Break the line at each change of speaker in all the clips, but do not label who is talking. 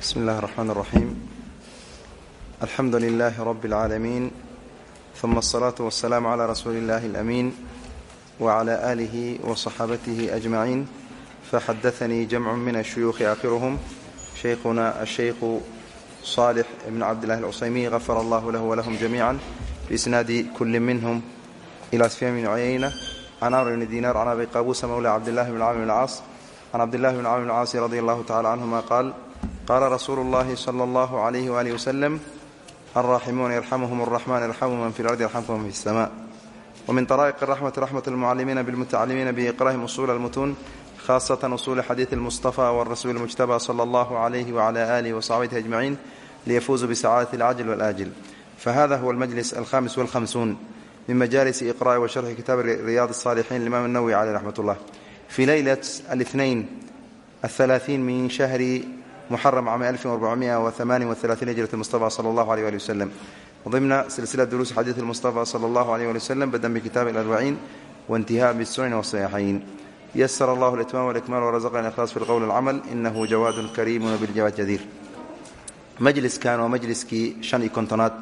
bsm اllahi الرحmn الرaxيim alxamdu لlah rb العaalamiin ثuma الصlaaة والسlaam عlى rasuuli اllahi الأmiin وعlى آlih وصaxaabatih أجmaعiin faxadaثnii jamc min الshuyuuخi akhiruhm shaykhuna الshaykhu صالح bn cabdالlah الcusaymiي غafar allah lah wlahm جamيعا بisnaadi kuli minhm ilى sfyan bn cuyayna can amr bn dinar can abi qabusa mawla cabdالlah bn cmr bn اlcaas can cabdillahi bn cmr bn caasi radi allahu tacala canهuma qaal qaala rasuulu اllahi slى اllahu عalayh walih waslm alraaximuuna yarxamuhum الraxman yarxamu man fi اlardi yarxamkum man fi الsma wmin طrائq الraxmati raxmat اlmucalimiina bاlmutacalimiina biiqra'ihim usul اlmutuun khasة usul xadiiث اlmuصطfى wالrasuul اmujtabى slى اllah عalyh wعlى alih وصaxbatihi أجmaciin liyafuuzuu bsacaadat اlcajl wاlآjil fahada huwa اlmajlis alhamis wاlhamsuun min majalisi iqra'i wa sharxi kitaabi riyaad الصاalixiin limaam الnawwi caleyh raxmat اllah fi leylat الاثnain الثalaaثiin min shahri muxaram cami alfin وarبcmiئة وثamanin وثalaثiin hijrat الmuصطفى slى اllah عalيه ali wsلم ضمن سلسلة دروس حديث المصطفى صلى الله عليه وسلم بدأ بكتاب الأربعين وانتهاء بالسنن والصحيحين يسر الله الإتمام والإكمال ورزقنا الإخلاص في القول والعمل إنه جواد كريم وبالجواد جدير مجلس كان ومجلسكii شhan iyo kontonaad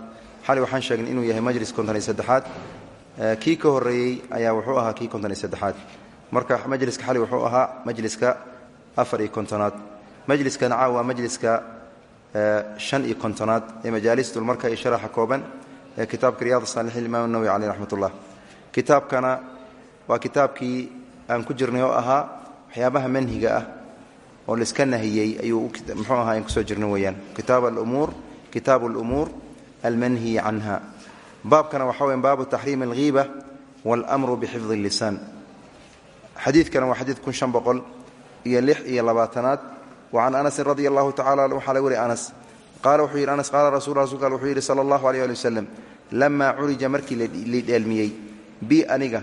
xali waxaan sheegnay inuu yahay majlis konton iyo saddexaad kii ka horeeyey ayaa wuxuu ahaa kii konton iyo saddexaad marka majliska xali wuxuu ahaa majliska afar iyo kontonaad majliskan caaw waa majliska shan iyo kontonaad ee majaalistul marka iyo sharaxa kooban ee kitaabka riyaad saalixiin imaam nawowi caleyh raxmat ullah kitaabkana waa kitaabkii aan ku jirnay oo ahaa waxyaabaha manhiga ah oo laiska nahiyey ayuu muxuu ahaa aan ku soo jirna weeyaan. Kitaab alumuur kitaabu alumuur almanhiyi canha. Baabkana waxa weyan baabu taxriimi alghiiba waalamru bixifdi اllisaan xadiidkana waa xadiid kun shan boqol iyo lix iyo labaatanaad wacan anasin radi allahu tacala waxaa laga wariy anas qaala wuxuu yidhi anas qaala rasul rasulka wuxuu yidhi sala allahu aleyh ali wasalam lamaa curija markii lii dheelmiyey bi aniga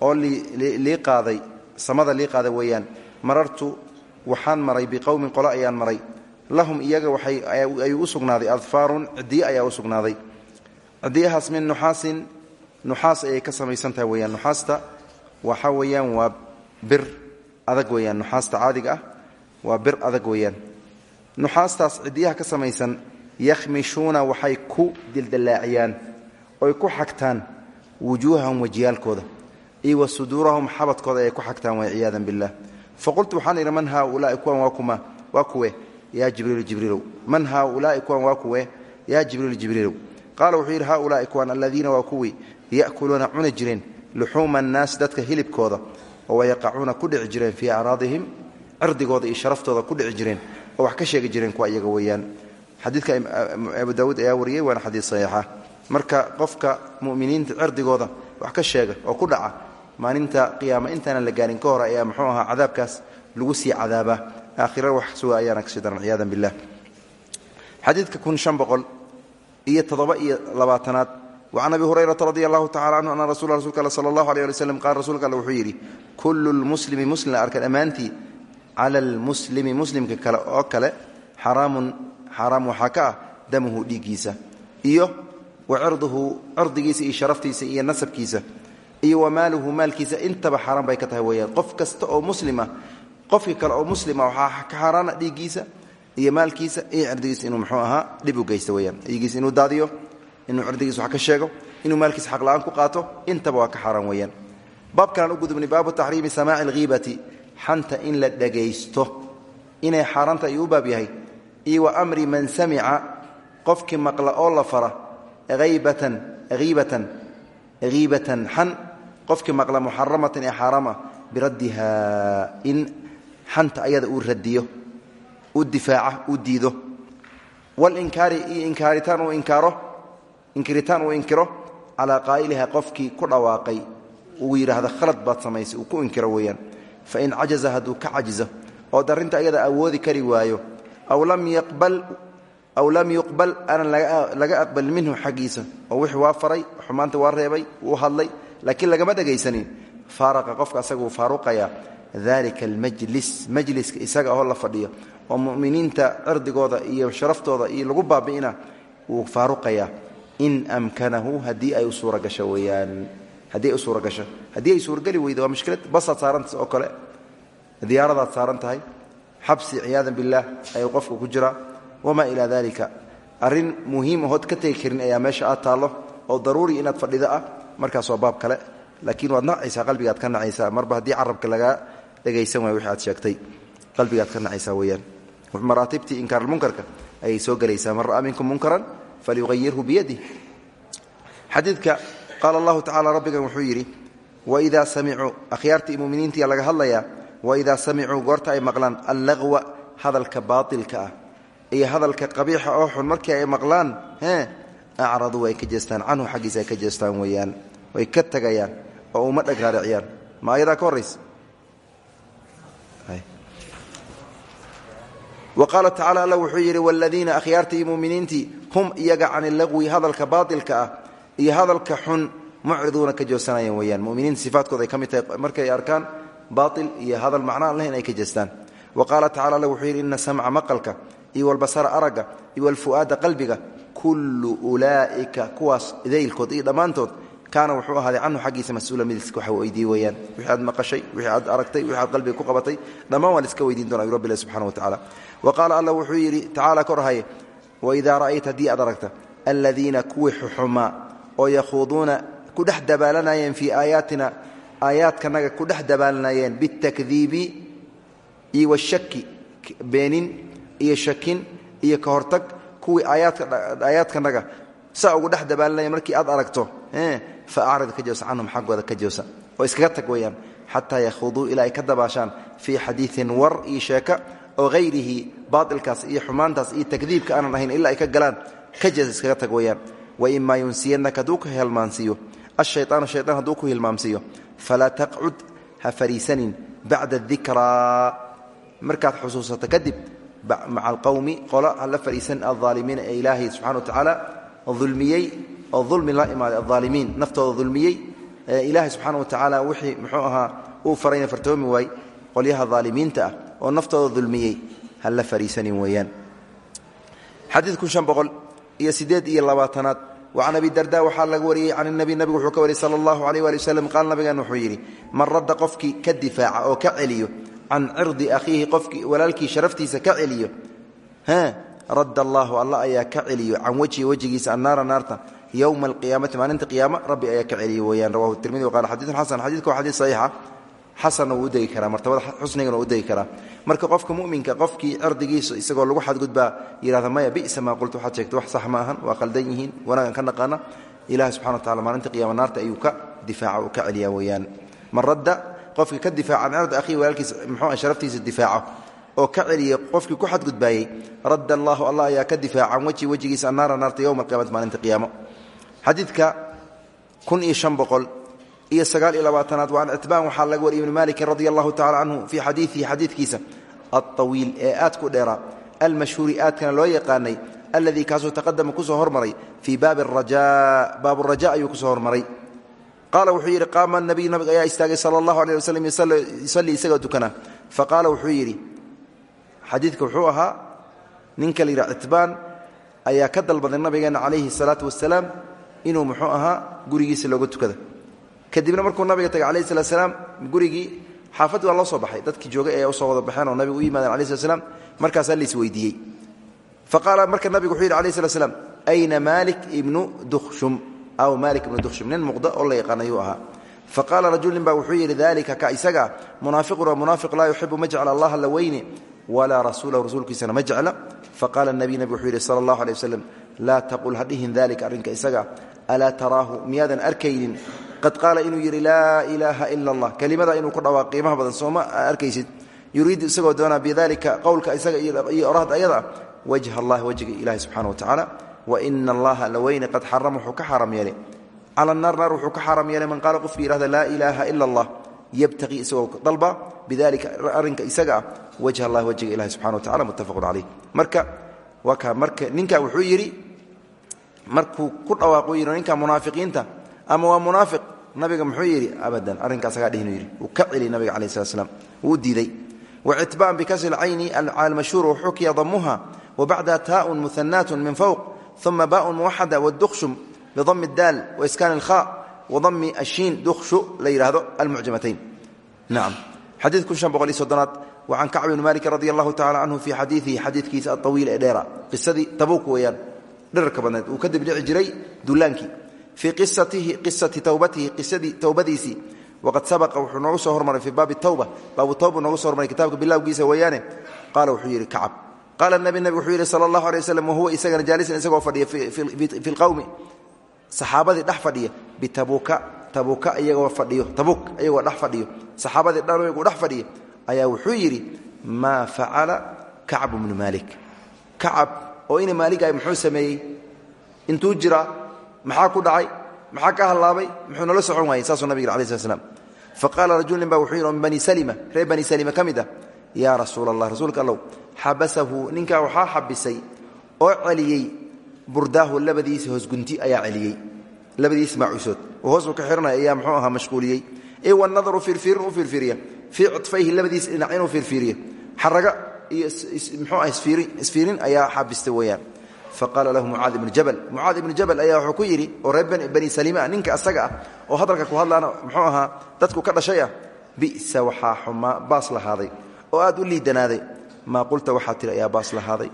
oo lii qaaday samada lii qaaday weeyaan marartu waxaan maray biqowmin qole ayaan maray lahum iyaga waayuu u sugnaaday adfaarun cidiye ayaa u sugnaaday cidiyahaas min nuxaasin nuxaas ayay ka samaysan tahay weyaan nuxaasta waxa weeyaan waa bir adag weeyaan nuxaasta caadiga ah waa bir adag weeyaan. Nuxaastaas cidiyaha ka samaysan yakhmishuuna waxay ku dildillaaciyaan oy ku xagtaan wujuuhahum wejiyaalkooda iyo wa suduurahum xabadkooda ay ku xagtaan way ciyaadan bilah faqultu waxaan idhi man haaulaai kuwan waa kuma waa kuwe? Yaa jibriilu jibriilow. Man haaulaai kuwan waa kuwe? Yaa jibriilu jibriilow. Qaala wuxuu yidhi haaulaai kuwan aladiina waa kuwii ya'kuluuna cuni jireen luxuuma annaasi dadka hilibkooda oo wayaqacuuna ku dhici jireen fii acraadihim cirdigooda iyo sharaftooda ku dhici jireen oo wax ka sheegi jireen kuwa iyaga weeyaan. Xadiidka abu daawuud ayaa wariyey waana xadiid saxiixa. Marka qofka mu'miniinta cirdigooda wax ka sheega oo ku dhaca maalinta qiyaama intaanan la gaarin ka hor ayaa muxuu ahaa cadaabkaas lagu sii cadaabaa aakhira wax suga ayaana ka sii daran ciyaadan billah. Xadiidka kun shan boqol iyo toddoba iyo labaatanaad wacan abi hurayrata radi allahu tacala canhu ana rasul rasulka all sala allahu aleh ali wslam qaala rasuulka alle wuxuu yidhi kullu lmuslimi muslim la arka dhammaantii cala almuslimi muslimka kale oo kale xaraamun xaaraam waxaa ka ah damuhu dhiiggiisa iyo wa cirduhu cirdigiisa iyo sharaftiisa iyo nasabkiisa iyo wa maaluhu maalkiisa intaba xaaraan bay ka tahay weeyaan qof kasta oo muslima qofkii kale oo muslima waxaa ka xaaraana dhiiggiisa iyo maalkiisa iyo cirdigiisa inuu muxuu ahaa dhib u geysta weyaan dhiiggiisa inuu daadiyo inuu cirdigiisa wax ka sheego inuu maalkiisa xaq la'aan ku qaato intaba waa ka xaaraan weeyaan baabkanaan u gudubnay baabu taxriimi samaaci alghiibati xanta in la dhagaysto. Inay xaaraanta ayuu u baab yahay. Iyo wa amri man samica qofkii maqla oo la fara aybatan hiibatan hiibatan xan qofkii maqla muxaramatan ee xaaraama biraddiha in xanta ayada uu radiyo u difaaca u diido. Walinkaari iyo inkaaritaan uu inkaaro inkiritaan uu inkiro calaa qaa'iliha qofkii ku dhawaaqay uu yidhaahdo khalad baad samaysay uu ku inkiro weeyaan fain cajaza hadduu ka cajizo ood arrinta ayada awoodi kari waayo aw lam yuqbal aanan laga aqbalin minhu xaggiisa oo wixii waa faray xumaanta waa reebay wuu hadlay laakiin lagama dhegaysanin faaraqa qofka asaga uu faaruqayaa dalika almajlis majliska isaga ahoo la fadhiyo oo mu'miniinta cirdigooda iyo sharaftooda iyo lagu baabi'ina wuu faaruqayaa in amkanahu haddii ay u suura gasho weeyaan haddii ay suura gasho haddii ay suurageli weydo waa mushkilad. Basaad saarantaas oo kale. Diyaaradaad saaran tahay. Xabsi ciyaadan billaah ayuu qofku ku jiraa. Wamaa ilaa dalika arrin muhiim ahood ka tegi karin ayaa meesha aad taallo oo daruuri inaad fadhido ah. Markaas waa baab kale. Laakiin waad nacaysaa qalbigaad ka nacaysaa marba haddii carabka lagaa dhegaysan waay wixi aad sheegtay qalbigaad ka nacaysaa weeyaan. Maraatibtii inkaarulmunkarka ayay soo gelaysaa man ra'aa minkum munkaran falyuqayirhu biyadih xadiidka qaala allahu tacala rabbigan wuxuu yidhi waidaa samicuu akhyaartii muminiintiya laga hadlayaa waidaa samicuu goorta ay maqlaan allaqwa hadalka baatilka ah. Hadalka qabiixa oo xun markii ay maqlaan e acraduu way ka jeestaan canhu xaggiisa ay way ka tegayaan oo uma dheg ma ayadaa ka horraysa? Wa qaala tacala alla wuxuu yidhi wladiina akhyaartii muminiintii hum iyaga can iyo hadalka xun mucriduuna ka joosanayan weyaan muminiinta sifaadkooda ay ka tahay markay arkaan baail iyo hadal macnaan lahayn ay ka jeestaan. Wa qaala tacala alla wuxuu yidhi ina samca maqalka iyo walbasara aragga iyo walfu'aada qalbiga kullu ulaa'ika kuwaas idaylkood iyo dhammaantood kaana wuxuu ahaaday canhu xaggiisa mas'uula midis waxa weydiiye weyaan wixii aad maqashay wixii aad aragtay wixii aad qalbiga ku qabatay dhammaan waa liska weydiin doona rabbi ilahi subxana wa tacala wa qaala alla wuxuu yidhi tacaala korhaye waidaa ra'ayta haddii aad aragta aladiina kuwii xuxumaa oo yakhuuduuna ku dhex dabaalanayeen fii aayaatina aayaadkanaga ku dhex dabaalanayeen bitakdiibi iyo washaki beenin iyo shakin iyo ka hortag kuwii aayaadkanaga saa ugu dhex dabaalanaya markii aad aragto fa acrid ka joosa canhum xaggooda ka joosa. Oo iskaga tag weeyaan xataa yakhuduu ilaa ay ka dabaashaan fii xadiiin war iyo oo hayrihi baailkaas iyo xumaantaas iyo takdiibka aanan ahayn ilaa ay ka galaan ka jeesa iskaga tag weeyaan waimaa yunsiyanaka hadduu ku hilmaansiiyo ashayaanu shayaan hadduu ku hilmaamsiiyo falaa taqcud ha fariisanin bacda dikraa markaad xusuusato kadib maca alqowmi qolo ha la fariisan alaalimiina ee ilaahay subxana wa tacaala ulmiyey oo ulmi la imaaday aalimiin naftooda dulmiyey ilaahay subxaana wa tacaala wixii muxuu ahaa uu farayna fartoomi waay qolyaha aalimiinta ah oo naftooda dulmiyey ha la fariisanin weeyaan iyo sideed iyo labaatanaad. Wacan abi darda waxaa laga wariyey can nabi nabigu wuxuu ka wariyey sala allahu aleyh waali waslem qaal nabigan wuxuu yidhi man radda qofkii ka difaaca oo ka celiyo can cirdi akhiihi qofkii walaalkii sharaftiisa ka celiyo radda allaahu alla ayaa ka celiyo can wejhi wejigiisa annaara naarta yowma alqiyaamati maalinta qiyaama rabbi ayaa ka celiyo weyaan rawahu tirmidi waqala xadiidun xasan xadidka waa xadiid saxiixa xasanna wuu udegi karaa martabada xusnigana udegi karaa. Marka qofka muminka qofkii cirdigiisa isagoo lagu xadgudbaa yihahda maya bisa maa qultu waxaad sheegta wax sax ma ahan waa qaldan yihiin wanaagan ka naqaana. Ilahi subxana wa tacala maalinta qiyama naarta ayuu ka difaaca uu ka celiyaa weyaan man radda qofkii ka difaaca can cirdi akhihi walaalkiisa muxuu sharaftiisa difaaco oo ka celiya qofkii ku xadgudbaayey radda allaahu allah ayaa ka difaaca can wejhi wejigiisa annaara naarta yowma alqiyamati maalinta qiyaamo. Xadiidka kun iyo shan boqol iyo sagaal iyo labaatanaad waan citbaan waxaa laga wariyay ibni malikin radi allahu tacala canhu fii xadiidihi xadiidkiisa alطawiil ee aad ku dheeraa almashhuuri aadkana loo yaqaanay alladii kaasuu taqadama ku soo hormaray fii baabi raja baab raja ayuu ku soo hormaray. Qaala wuxuu yidhi qaama nabiyu nabiga ayaa istaagay sala allahu aleh waslm yusallii isagoo tukana faqaala wuxuu yidhi xadiidka wuxuu ahaa ninka la yidhaha ayaa ka dalbaday nabigeena calayhi salaatu wasalaam inuu muxuu ahaa gurigiisa looga tukada kadibna markuu nabiga tagay alayh slat slaam gurigii xaafaddi waa loo soo baxay. Dadkii joogay ayaa u soo wada baxeen oo nabigu u yimaadeen alai slat slam markaasaa lais weydiiyey. Faqaala marka nabigu wuxuu yidhi alayh slat slam ayna malik ibnu dukhshum? Aw malik ibnu dukhshum nin muuqda oo la yaqaan ayuu ahaa faqaala rajulin baa wuxuu yidhi dalika ka isaga munaafiqun waa munaafiq laa yuxibu ma jecla allaha la weyne walaa rasuulahu rasuulkiisana ma jecla. Faqaala nabiy nabig wuxuu yidhi sala allahu aleh waslem laa taqul hadhihin dalika arrinka isaga alaa taraahu miyaadan arkaynin qad qaala inuu yidhi laa ilaaha ila allah kelimada inuu ku dhawaaq qiimaha badan sooma arkaysid. Yuriidu isagoo doonaa bidalika qowlka isaga iyo orahda ayada wajha allah wejiga ilahi subxana wa tacaala waina allaha laweyne qad xarama wuxuu ka xaram yeelay. Cala naar naar wuxuu ka man qaala qofkii yihahda laa ilaaha ila allah yabtaqii isagoo dalba bidalika arrinka isaga ah allah wejiga ilahi subxana wa tacala muttafaqun caleyh marka waa marka ninka wuxuu yidhi markuu ku dhawaaqu yidhi ninka munaafiqiinta ama waa munaafiq nabiga muxuu yidhi abadan arrinkaasagaa dhihinu yidhi. Wuu ka celi nabiga calaih slat slam wuu diiday. Wacitbaan bikasri lcayni almashhuur waxukiya damuha wabacdaha taaun muhanaatun min fowq uma baun muwaxada wdukhshum bidami daal waiskaan ilkha wadami ashiin dukhshu la yidhaahdo almucjamatayn nacam xadiid kun shan boqol iyo soddonaad wacan kacb bni malik radi allahu tacala canhu fii xadiiihi xadiidkiisa aawiil ee dheera. Qisadii tabuuk weeyaan. Dherarka badneed uu ka dibdhici jiray dullaankii fii qisati towbatihi towbadiisii waqad sabaqa wuxuu noogu soo hormaray fii baabi tawba. Baabu tawba noogu so hormaray kitaabka bilowgiisa weeyaane. Qaala wuxuu yidhi kacab. Qaala nabi nabig wuxuu yidhi sala allahu alay waslm wahuwa isagana jaalisan isagoo fadhiya fi lqowmi saxaabadii dhex fadhiya bitabuuka tabuuka iyagoo fadhiyo tabuuk iyagoo dhex fadhiyo. Saxaabadii dhangu dhex fadhiya ayaa wuxuu yidhi maa facala kacbu bnu maalik. Kacab oo ina maaligaay muxuu sameeyey intuu jiraa maxaa ku dhacay? Maxaa ka hallaabay? Muxuu nala socon waayey saasuu nabig alai slat slam faqaala rajul nin wuxuu yidhi bani salima reer bani salima ka ah yaa rasuula allah rasuulka allow xabasahu ninkaa waxaa xabisay oo celiyey burdaahu labadiisa hoosgunti ayaa celiyey labadiis maacuusood oo hoos uu ka xihanaya ayaa muxuu ahaa mashquuliyey? Ee wanadaru firfiirin u firfiiriya fii cudfayhi labadiis dhinac inuu firfiiriyo xaraga iyo mxuu ah isfiirin ayaa xabistay weeyaan faqaala lahu mucaad ibnu jabal mucaad ibnu jabal ayaa wuxuu ku yidhi oo reer bani saliima ninka asaga ah oo hadalka ku hadlaana muxuu ahaa dadku ka dhashay ah bisa waxaa xumaa baas lahaaday oo aad u liidanaaday. Maa qulta waxaa tiri ayaa baas lahaaday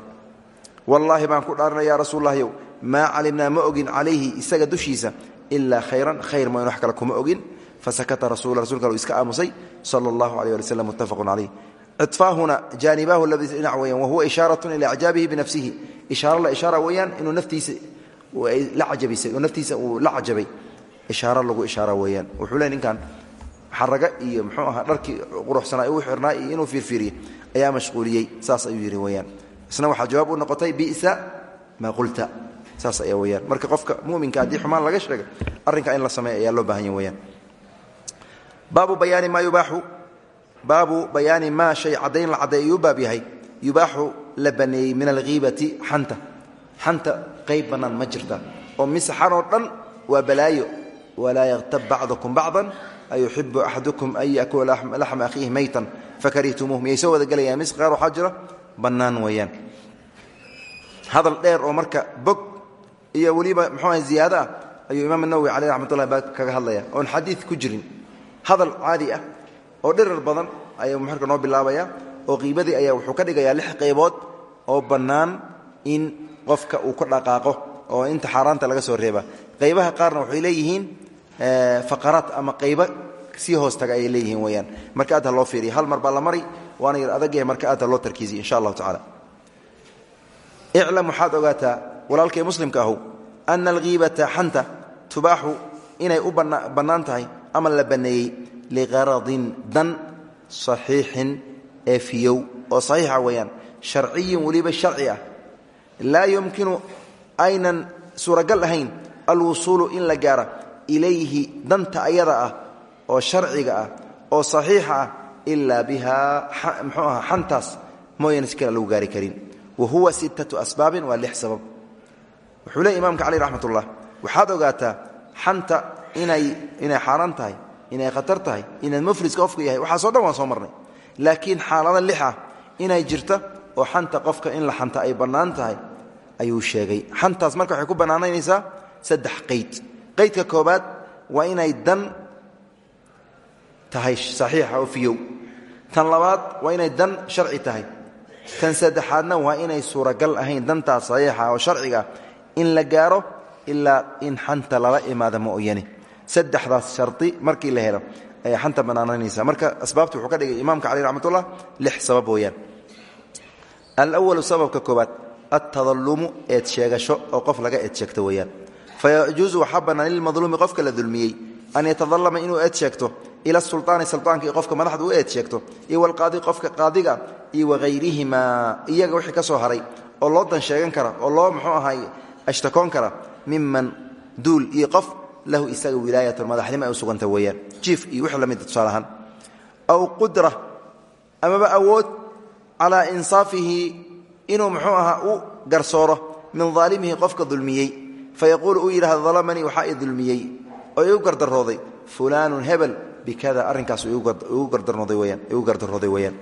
wallaahi baan ku dhaaranay ya rasuullahyow maa calimnaa ma ogin calayhi isaga dushiisa ilaa khayran khayr mooyn wax kale kuma ogin. Fasakata rasul rasulka iska aamusay sala allahu aleh ali slam muttafaqun calayh jaanibaahu labadiisa dhinac weeyaan wahuwa ishaaratun ilaa icjaabihi binafsihi ishaaro la ishaara weeyaan inuu naftiisa la cajabisay oo naftiisa uu la cajabay ishaaro lagu ishaara weeyaan wuxuu le ninkan xaraga iyo muxuu ahaa dharkii quruxsanaa u xirnaa iyo inuu fiirfiiriyo ayaa mashquuliyey saas ayuu yidhi weyaan isna waxaa jawaab u noqotay bisa maa qulta saas ayaa weyaan marka qofka muminka haddii xumaan laga sheega arrinka in la weyaan yubaaxu baabu bayaani maa shay caddayn la cadday ayuu baab yahay. Yubaaxu la baneeyey min alghiibati xanta. Xanta qayb bannaan ma jirta. Oo mise xanoo dhan waa balaayo. Walaa yaktab bacdukum bacdan ayuxibu axadukum an yakula laxma akhiihi maytan. Fakarihtumuu miyay soo wada gelayaan mis qaar waxaa jira? Bannaan weeyaan. Hadal dheer oo marka bog iyo weliba muxuu aha ziyaado ah ayuu imaam nawowi caleyh raxmatullahi baa kaga hadlaya oon oo dhirar badan ayuu marka noo bilaabaya oo qiibadii ayaa wuxuu ka dhigayaa lix qaybood oo bannaan in qofka uu ka dhaqaaqo oo inta xaaraanta laga soo reeba. Qaybaha qaarna waxay leeyihiin faqaraad ama qaybo sii hoos ayay leeyihiin weyaan marka aad loo fiiriya hal mar baa la mari waana yar adag marka aad loo tarkiisiya insha allahu tacala iclam waxaad ogaataa walaalkay muslimka ahu ana alghiibata xanta tubaaxu inay u bannaan tahay liqaradin dan saxiixin ee fiyow oo saxiixa weeyaan sharciyin weliba sharci ah laa yumkinu aynan suuragal ahayn alwusuulu in la gaara ilayhi danta ayada ah oo sharciga ah oo saxiixa ah ilaa bihaa mxuu aha xantaas mooyaan si kale lagu gaari karin wa huwa sittatu asbaabin waa lix sabab wuxuu leey imaamka caleyh raxmat ullah waxaad ogaataa xanta inay inay xaaraan tahay inay khatar tahay inaad mufliska qofka yahay waxaaso dhan waan soo marnay. Laakiin xaalado lix ah inay jirta oo xanta qofka in la xanta ay bannaan tahay ayuu sheegay. Xantaas marka waxay ku bannaanaynaysaa saddex qayd qaydka koobaad waa inay dan tahay saxiixa oo fiyow. Tan labaad waa inay dan sharci tahay. Tan saddexaadna waa inay suuragal ahayn dantaas saxiixa oo sharciga in la gaaro ilaa in xanta lala imaada ma oyani saddexdaas shardi markii la helo ayay xanta bannaanaynaysa marka asbaabta wuxuu ka dhigay imaamka caleyh raxmatullah lix sabab weeyaan. Alawalu sababka koobaad altadalumu eed sheegasho oo qof laga eed sheegto weeyaan. Fayajuusu waxaa bannaan lilmadluumi qofka la dulmiyey an yatadalama inuu eed sheegto ila sulطaani sulطaanka qofka madaxda u sheegto iyo walqaadi qofka qaadiga iyo wahayrihimaa iyaga wixii ka soo haray oo loo dan sheegan kara oo loo muxuu ahay ashtakoon kara miman duul iyo qof lahu isaga wilaayatun madaxnimo ay u suganta weeyaan. Jiif iyo wixii la mida tusaale ahaan. Aw qudra amaba awood calaa insaafihi inuu muxuu ahaa u garsooro min aalimihi qofka dulmiyey. Fayaquulu uu yidhahdo dalamanii waxaa i dulmiyey. Oo igu gardarooday fulaanun hebel bikada arrinkaas igu gardarooday weyaan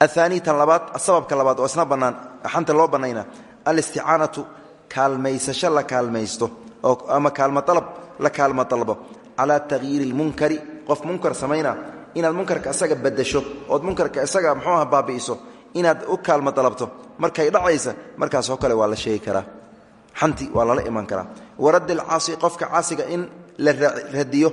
aani tan labaad sababka labaad oo isna bannaan xanta loo bannayna alisticaanatu kaalmaysasho la kaalmaysto ama kaalmo alab la kaalmo dalbo calaa takyiiri lmunkari qof munkar samayna inaad munkarka isaga badasho ood munkarka isaga mxuu aha baabi'iso inaad u kaalmo dalabto markay dhacaysa markaasoo kale waa la sheegi karaa. Xanti waa lala iman karaa. Waraddi alcaasi qofka caasiga in la radiyo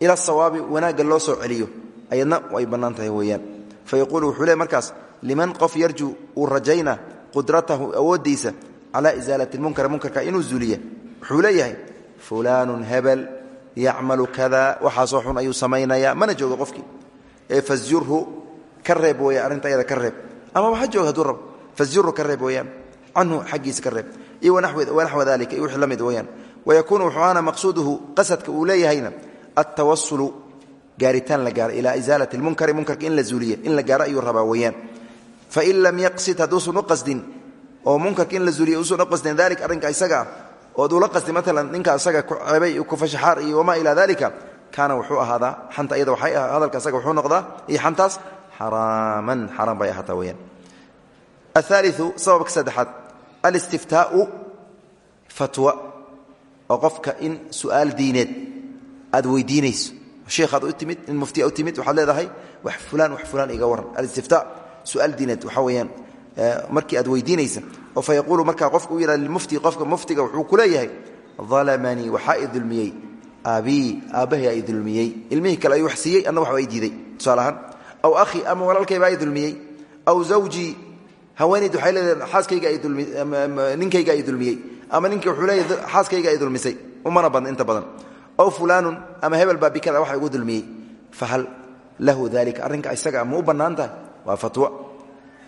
ila sawaabi wanaagga loo soo celiyo ayadna way bannaan weeyaan. Fa yaquulu wuxuu markaas liman qof yarjuu uu rajayna qudratahu awooddiisa calaa isaalati lmunkar munkarka inuu zuuliya wuxuu leeyahay fulaanun hebel yacmalu kada waxaasoo xun ayuu samaynayaa. Mana joogo qofkii. Ee fasjurhu ka reeb weya arrinta ayada ka reeb. Ama waxa jooga haduu rabo. Fasjurhu ka reeb weeyaan canhu xaggiisa ka reeb. Iyo wanaxwa dalika iyo wixii la mid weeyaan wayakuunu wuxuu aana maqsuuduhu qasadka uu leeyahayna altawasulu gaaritaan la gaaro ilaa isaalati lmunkari munkarka in la zuuliya in la gaaro ayuu rabaa weeyaan fain lam yaqsid hadduusan u qasdin oo munkarka in la zuuliya usan u qasdin dalika arrinka isaga ah ood ula qasdi maalan ninka isaga ku ceebay ku fashaxaar iyo wamaa ilaa dalika kaana wuxuu ahaadaa xanta iyada waxay hadalka isaga wuxuu noqdaa iyo xantaas xaraaman xaaraan bay ahaataa weyaan ahaaliu sababka saddexaad alistiftaau fatwa oo qofka in su'aal diineed aad weydiinayso. Sheekhaad u timid in muftiya u timid waxaad leedahay wax fulaan wax fulaan iga warran alistifta su'aal diineed waxaa weeyaan markii aad weydiinaysa oo fa yaquulu markaa qofka u yidhah lilmufti qofka muftiga wuxuu ku leeyahay dalamanii waxaa i dulmiyey. Aabii aabbahay aa i dulmiyey. Ilmihii kale ayuu wax siiyey anna waxba i diiday tusaale ahaan. Aw akhii ama walaalkaybaa i dulmiyey. Aw zawjii haweenayd waxay leedahay xaaskayga ninkayga ay dulmiyey. Ama ninkii wuxuu leeyahay xaaskayga ay dulmisay. Umana badna inta badan. Aw fulaanun ama hebel baa bikada waxa igu dulmiyey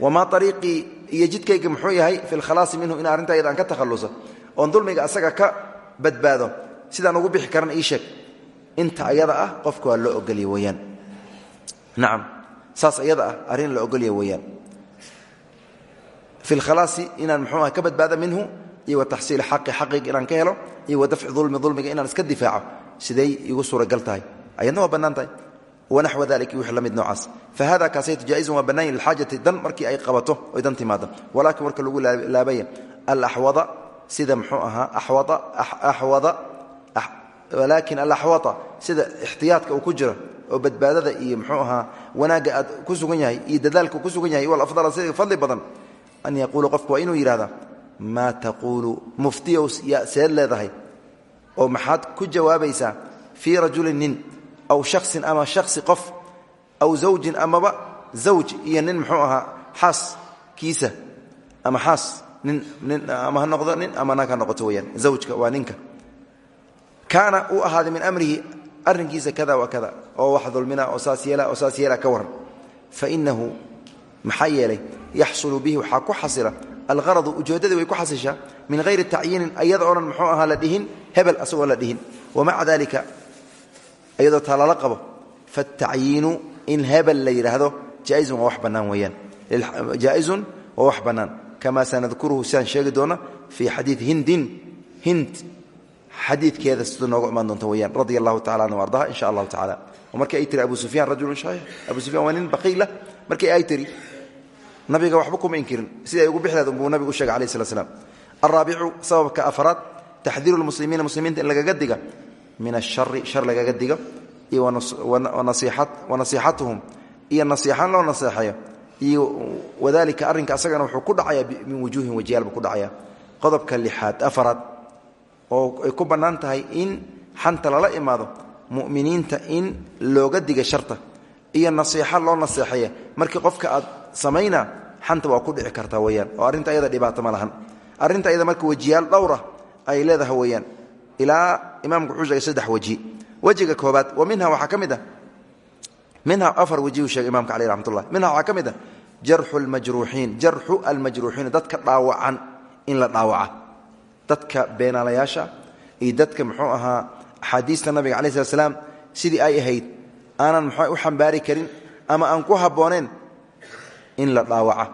wamaa ariiqii iyo jidkayga muxuu yahay fi lkhalaasi minhu in arrinta ayada aan ka takhalluso oon dulmiga asaga ka badbaado sidaan ugu bixi karan ii sheeg. Inta ayada ah qofka waa loo ogolya weyaan. Nacam saas ayada ah arrin la ogolya weeyaan fi lkhalaasi inaan muxuu ah ka badbaado minhu iyo wa taxsiili xaqi xaqiga inaan ka helo iyo wa dafci dulmi dulmiga iska difaaco siday igu suuragal tahay wanaxwa dalik wix la mid noocaas. Fa hada kaasaytu jaaizun waa bannaan lilxaajati dan markii ay qabato oy dan timaado walaakin warka lagu laabaya alaxwada sida muxuu ahaa awada walaakin alaxwada sida ixtiyaadka uu ku jiro oo badbaadada iyo muxuu ahaa wanaagga aad ku sugan yahay iyo dadaalka ku sugan yahay walafdala sida fadli badan an yaquula qofku waa inuu yidhahda maa taquulu muftiyow aw shaksin ama shaksi qof aw zawjin amaba zawj iyo nin muxuu ahaa xaaskiisa ama xaas ama ha noqdo nin ama naag ha noqoto weyaan zawjka waa ninka. Kaana uu ahaaday min amrihi arrinkiisa kada wa kada oo wax dulmina oo saas yeela oo saas yeela ka waran. Fa inahu maxaa yeelay yaxsulu bihi waxaa ku xasila alharadu ujeeddadii way ku xasishaa min hayri tacyiinin ayada oonan muxuu ahaa la dhihin hebel asagoo la dhihin. Wamaca dalika iyadoo taa lala qabo faatacyiinu in hebel la yidhaahdo jaa'izun waa wax bannaan weeyaan. Jaa'izun waa wax bannaan. Kamaa sanadkuruhu sidaan sheegi doona fii xadiid hindin hind xadiidkeeda siduu noogu imaan doonto weyaan radia allahu tacala anhu ardaha in sha allahu tacala oo markii ay tiri abu sufyaan rajulun shaxiix abu sufyaan waa nin baqiila markii ay tiri nabiga waxba kuma inkirin. Sida ay ugu bixdeed buu nabigu u shegay alayh slat slam alraabicu sababka afraad taxdiiru lmuslimiina muslimiinta in lagaga diga min ashari shar lagaga digo iyo wanasiixatuhum iyo nasiixaan loo naseexayo iyo wadalika arrinka asagana wuxuu ku dhacaya min wujuuhin wajiyaal buu ku dhacaya. Qodobka lixaad afaraad oo ay ku bannaan tahay in xanta lala imaado mu'miniinta in looga diga sharta iyo nasiixa loo naseexaya markii qofka aad samayna xanta waa ku dhici kartaa weyaan oo arrinta dhibaato ma lahan. Arrinta ayada marka wejiyaal dhowra ay leedahay weyaan ilaa imaamku wuxuu sheegay saddex weji. Wejiga koobaad wa minha waxaa ah. Minha afar weji uu sheegay imamka caleyh raxmat ullah minha waxaa ka mid ah jarxu almajruuxiin jarxu almajruuxiin dadka dhaawacan in la dhaawaca. Dadka beenaalayaasha iyo dadka muxuu ahaa axaadiista nabiga calayi slat sidii ay ahayd aanan muxuu u xambaari karin ama aan ku habbooneen in la dhaawaca.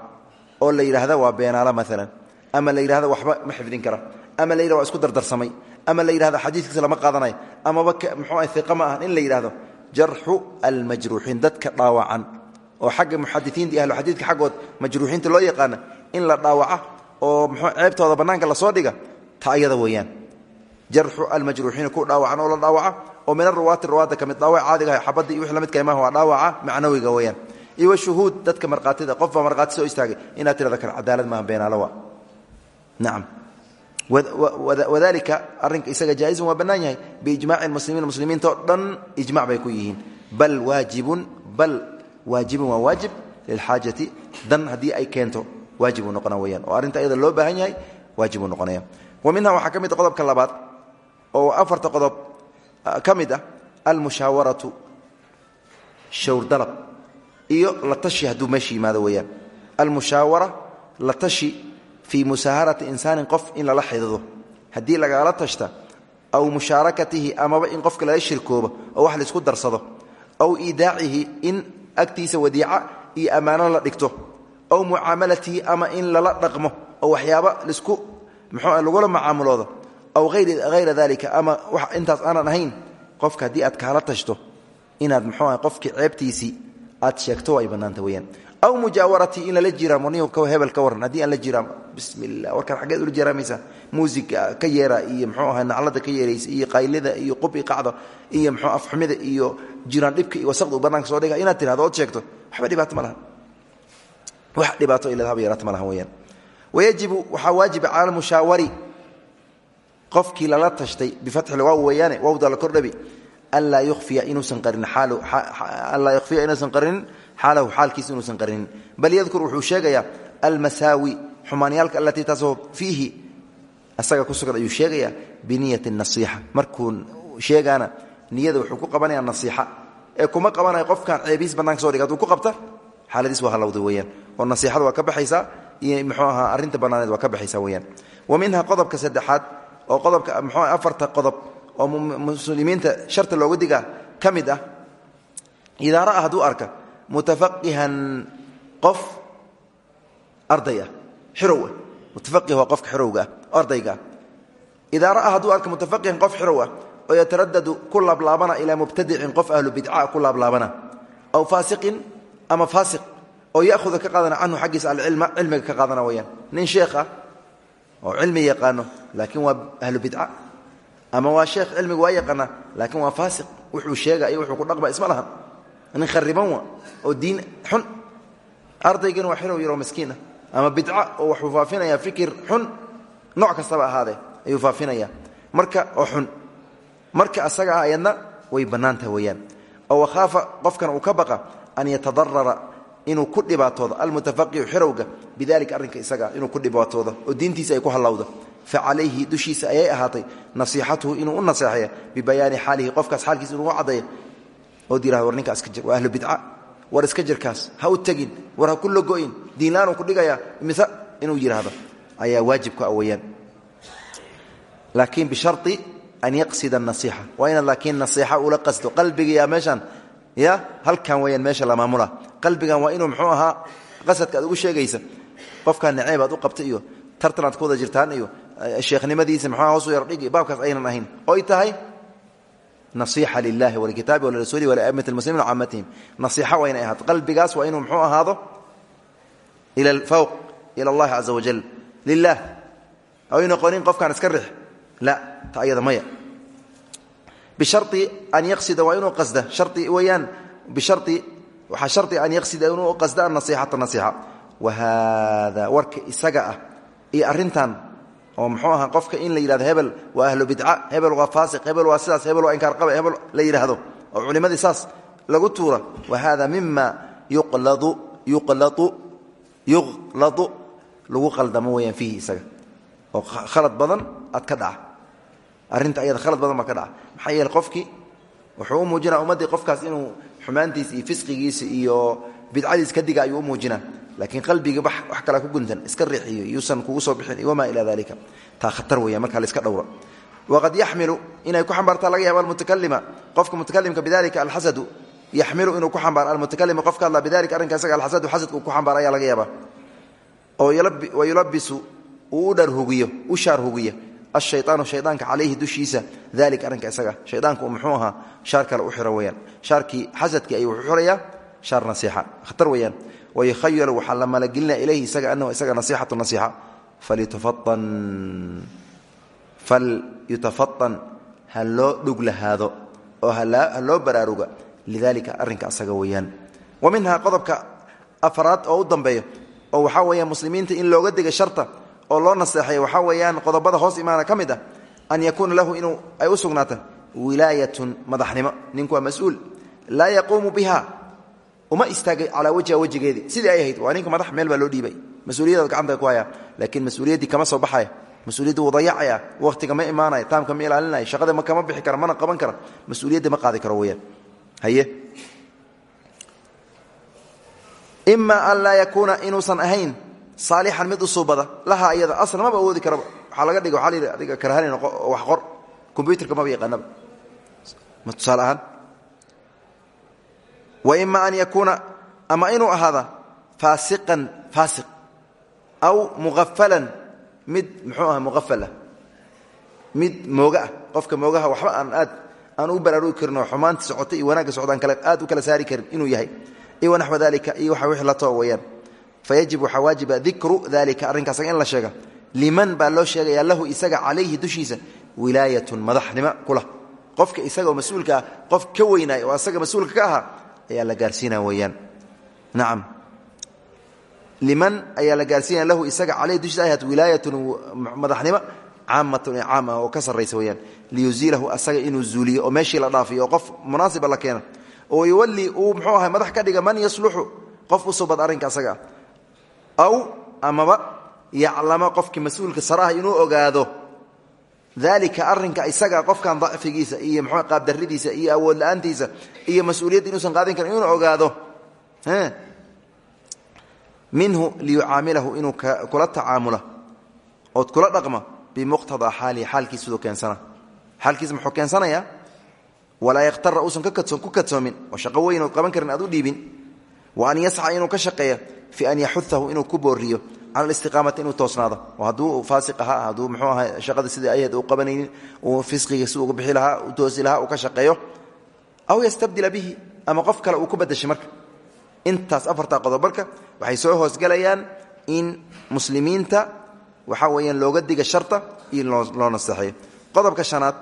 Oo la yidhaahda waa beenaala maalan ama la yidhahda waxba ma xifdin kara. Ama la yidhahda isku dardarsamay ama la yidhahda xadiiskiisa lama qaadanayo amaba muxuu ah iqa ma ahan in la yidhahdo jarxu almajruuxiin dadka dhaawacan. Oo xagga muxadisiinta iyo ahluxadiidka xaggood majruuxiinta loo yaqaana in la dhaawaca oo muxuu ceebtooda bannaanka la soo dhiga ta ayada weeyaan. Jarxu almajruuxiina ku dhaawacan oo la dhaawaca oo min aruwaati ruwaadda ka mid dhaawac caadiga ah xabadii iyo wix la midka imaha waa dhaawaca macnawiga weeyaan. Iyo washuhuud dadka markhaatida qof baa markhaati istaagay inaad tirada kale cadaalad maaha beenaalowa nacam wadalika arrinka isaga jaaizun waa bannaan yahay biijmaaci muslimiin muslimiinta oo dhan ijmac bay ku yihiin. Bal waajibun bal waajibun waa waajib lilxaajati dan haddii ay keento waajib uu noqona weyaan oo arrinta iyada loo baahan yahay waajib uu noqonaya. Wa minha waxaa ka mid a qodobka labaad oo afarta qodob ka mid ah almushaawaratu shawrdalab iyo la tashi hadduu meesha yimaado weeyaan. Almushaawara la tashi fii musaaharati insaanin qof in lala xidido haddii lagala tashta aw mushaarakatihi amaba in qofka lala shirkoobo oo wax la isku darsado aw iidaacihi in agtiisa wadiica iyo ammaano la dhigto aw mucaamalatihi ama in lala dhaqmo oo waxyaaba lisku mxuu lagula macaamuloodo aw hayra dalika ama wax intaas aanan ahayn qofka haddii aad kaala tashto inaad mxuu qofkii ceebtiisii aad sheegto ay bannaanta weyaan aw mujaawaratii in lala jiraamo nin hebel ka warran haddii aan la jiraam bismi illah warkaan xaggeed ula jiraamaysaa muusiga ka yeera iyo mxuu aha naclada ka yeeraysa iyo qaylida iyo qubi qacda iyo mxuu afxumida iyo jiraan dhibka iyo wasaqda u bannaanka soo dhiga inaad tirahdo ood sheegto waxba dhibaato ma laha. Wax dhibaato ilahaba yaraata ma laha weyaan wayajibu waxaa waajiba cala almushaawari qofkii lala tashtay bifatxi lwaaw weeyaane waawda la kordhabi anlaa yukhfiya inuusan qarinin xaalahu xaalkiisa inuusan qarinin. Bal yadkur wuxuu sheegayaa almasaawi xumaanyaalka alatii taasoo fiihi asaga ku sugan ayuu sheegayaa biniyati nasiixa. Markuu sheegaana niyada wuxuu ku qabanaya nasiixa. Ee kuma qabanayo qofkan ceebiis bannaanka so dhig haduu ku qabta xaaladiis waa halowda weeyaan. Oo nasiixada waa ka baxaysaa iyo muxuu ahaa arrinta bannaaneed waa ka baxaysaa weyaan wa minha qodobka saddexaad oo ka mutafaqihan qof arday ah xirow ah mutafaqih waa qofka xirowga ah ardayga. Ah idaa ra'a hadduu arka mutafaqihan qof xirow ah oo yataradadu ku laablaabana ilaa mubtadicin qof ahlu bidca ku laablaabana aw faasiqin ama faasiq oo ya'huda ka qaadana canhu xaggiisa alcilma cilmiga ka qaadana weyaan nin sheekh ah oo cilmi yaqaano laakiin waa ahlu bidca ama waa sheekh cilmiga waa yaqaana laakiin waa faasiq wuxuu sheega iyo wuxuu ku dhaqma isma lahan nin khariban wa oo diin xun. Ardaygana waa xirow yaroo miskiin ah ama bidca oo waxuu faafinaya fikir xun nooc kastaba ahaadee ayuu faafinaya. Marka oo xun. Marka asaga ah way bannaantaha weeyaan. Oo wakhaafa qofkan uu ka baqa an yatadarara inuu ku dhibaatoodo. Almutafaqihu xirowga bidalika arrinka isaga inuu ku dhibaatoodo oo diintiisa ay ku hallawdo fa calayhi dushiisa ayay ahaatay nasiixatuhu inuu u naseexeeya bibayaani xaalihi qofkaas xaalkiisa inuu caddeeya ood yiraahdo war ninkaa iska jir waa ahlu bidca. War iska jirkaas ha u tegin. War ha ku logo'in. Diinlaanuu ku dhigayaa mise inuu yidhaahdo ayaa waajibka a weyaan laakiin bishari an yaqsida nasiixa waa inaad laakiin nasiixa ula qasdo qalbigayaa meeshaan ya halkan weyaan meesha la maamula. Qalbigan waa inuu muxuu ahaa? Qasadka aad ugu sheegaysa. Qofkaa naceeb aad u qabta iyo tartan aad ku wada jirtaan iyo sheekhnimadiisa muxuuha hoosu yar dhigi baabkaas aynan ahayn. Oy tahay nasiixa lilahi walikitaabi walirasuuli waliaimati lmuslimiin wcaamatihim nasiixa waa inay ahaato qalbigaas waa inuu muxuu ahaado? Ila alfawq ila allahi caza wajal lilah ay noqonin qofkaan iska rix? La ta ayada maya. Bishari an yaqsida waa inuu qasda. Hari weyaan bishari waxaa shari an yaqsida inuu qasda anasiixata nasiixa wa haada warka isaga ah iyo arrintan oo muxuu ahaa qofka in la yidhahdo hebel waa ahlu bidca hebel waa faasiq hebel waa sidaas hebel waa inkaarqabe hebel la yidhaahdo oo culimadii saas lagu tuura wa hada mima yuqladu yuqladu lagu qaldamo weyaan fiihi isaga oo khalad badan aad ka dhaca arrinta ayada khalad badan baa ka dhaca maxaa yeele qofkii wuxuu u muujinaa ummaddii qofkaas inuu xumaantiisa iyo fisqigiisa iyo bidcadiis ka diga ayuu u muujinaa laakiin qalbigii wax kala ku guntan iska riixiyo yuusan kugu soo bixin wamaa ilaa dalika taa khatar weya marka laiska dhowra waqad yaxmilu inay ku xambaartaa laga yaaba almutakalima qofka mutakalimka bidalika alxasadu yaxmilu inuu ku xambaaro almutakalima qofka hadla bidalika arrinka isaga alxasadu xasadka uu ku xambaaro ayaa laga yaabaa. Oo wayulabisu uu u dharhugiyo u shaarhugiyo ashayaanu shayaanka calayhi dushiisa dalika arrinka isaga. Shayaanka uu muxuu ahaa shaar kale u xiro weyaan shaarkii xasadkii ayuu xirayaa shaar nasiixa. Khatar weyaan wayukhayalu waxaa la malagelinaya ilayhi isaga anahu isaga nasiixatu nasiixa. Falitufaan fal yutafaan ha loo dhug lahaado oo ha loo baraaruga. Lidalika arrinka asaga weeyaan. Wa minhaa qodobka afraad oo u dambeeyo oo waxaa weeyaan muslimiinta in looga diga sharta oo loo naseexeeyo waxaa weeyaan qodobada hoos imaana ka mid ah an yakuuna lahu inuu ay u sugnaata wilaayatun madaxnimo. Ninku waa mas'uul. Laa yaquumu biha uma istaagay calaa wajha wejigeedii sidii ay ahayd waa ninka madax meel baa loo dhiibay. Mas'uuliyadaad gacanta ku haya laakiin mas'uuliyaddii kama soo baxaya. Mas'uuliyaddi wuu dayacaya wakhtiga ma imaanaya taamka ma ilaalinaya shaqada ma kama bixi kara mana qaban kara. Mas'uuliyadda ma qaadi karo weyaan haye? Ima an laa yakuuna inuusan ahayn saalixan mid u suubada lahaa iyada aslan maba awoodi karaba. Waxaa laga dhiga waaa la yidhi adiga oo wax qor. Kombyutarka maba yaqaanaba. Ma tusaale ahaan wa ima an yakuuna ama inuu ahaada faasiqan faasiq aw muqafalan mid muxuu aha muqafal ah mid mooga ah qofka moogaha waxba aan aad aan u baraarugi karin xumaanta socota iyo wanaagga socdaan kale aad u kala saari karin inuu yahay. Iyo wanaxwa dalika iyo waxa wixii la too weyaan fayajib waxaa waajiba dikru dalika in la sheega. Liman baa loo sheegaya lahu isaga calayhi dushiisa wilaayatun madaxnimo kula. Qofka isagaoo mas'uulka ah qof ka weynaay oo asaga mas'uulka ka ahaa ayaa la gaarsiinaya weyaan nacam liman ayaa la gaarsiinaya lahu isaga caleyhi dushiisa ay ahaat wilaayatun madaxnimo caamatun ee caam oo ka sarraysa weyaan liyuziilahu asaga inuu zuuliyo oo meeshii la dhaafiyo oo qof munaasiba la keena. Oo yuwallii uu muxuu ahay madax ka dhiga man yasluxu qof u subad arrinka asaga. Aw amaba yaclama qofkii mas'uulka saraha inuu ogaado dalika arrinka isaga qofkan dacfigiisa iyo mxuu qaabdarridiisa iyo awood la'aantiisa iyo mas'uuliyadda inuusan qaadin karin inuu ogaado minhu liyucaamilahu inuu kula tacaamula ood kula dhaqma bimuqtadaa xaalihi xaalkiis siduu keensana. Xaalkiis muxuu keensanayaa walaa yakhtara uusan ku kadsoomin oo shaqo weyn ood qaban karin aad u dhiibin wa an yasca inuu ka shaqeeya fi an yaxuahu cala alistiqaamati inuu toosnaado. Oo hadduu faasiq ahaa hadduu muxuu aha shaqada sidai ayahed uu qabanaynin uu fisqiga si uga bixi lahaa u toosi lahaa uu ka shaqeeyo aw yastabdila bihi ama qof kale uu ku badashay marka. Intaas afartaa qodob marka waxay soo hoosgelayaan in muslimiinta waxaa weeyaan looga diga sharta iyo loo naseexeeyo qodobka shanaad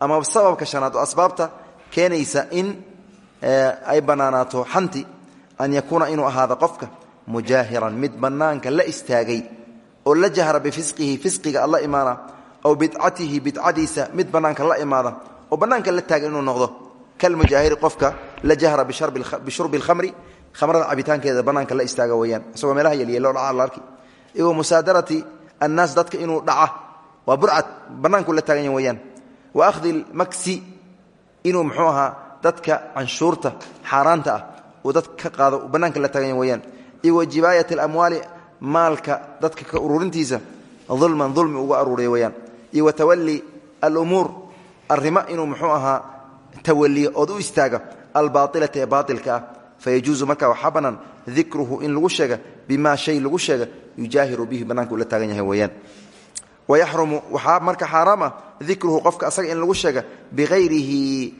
ama sababka shanaad oo asbaabta keenaysa in ay bannaanaato xanti an yakuuna inuu ahaado qofka mujaahiran mid bannaanka la istaagay oo la jahra bifisqihi fisqiga alla imaana aw bidcatihi bidcadiisa mid bannaanka la imaada oo bannaanka la taagan inuu noqdo. Kalmujaahiri qofka la jahra bishurbi alkhamri khamrada cabitaankeeda bannaanka la istaaga weeyaan. Isagoo meelaha yelyeelo dhaca la arki. Iyo musaadarati annaas dadka inuu dhaca waa burcad bannaanku la taagan ya weyaan wa akhdi lmaksi inuu muxuu ahaa dadka canshuurta xaaraanta ah uu dadka ka qaado bannaanka la taagan weyaan iyo wa jibaayat maalka dadka ka ururintiisa dulman dulmi uga aruuriya weyaan iyo wa tawali alumuur arrimo inuu muxuu ahaa tawaliyo ood u istaaga albaailata ee baailka ah. Fayajuusu marka waxaa bannaan in lagu sheega bimaa shay lagu sheega yujaahiru bihi bannaanka ula taagan yahay weyaan wayaxrumu waxaa marka xaaraam ah dikruhu asaga in lagu sheega biayrihi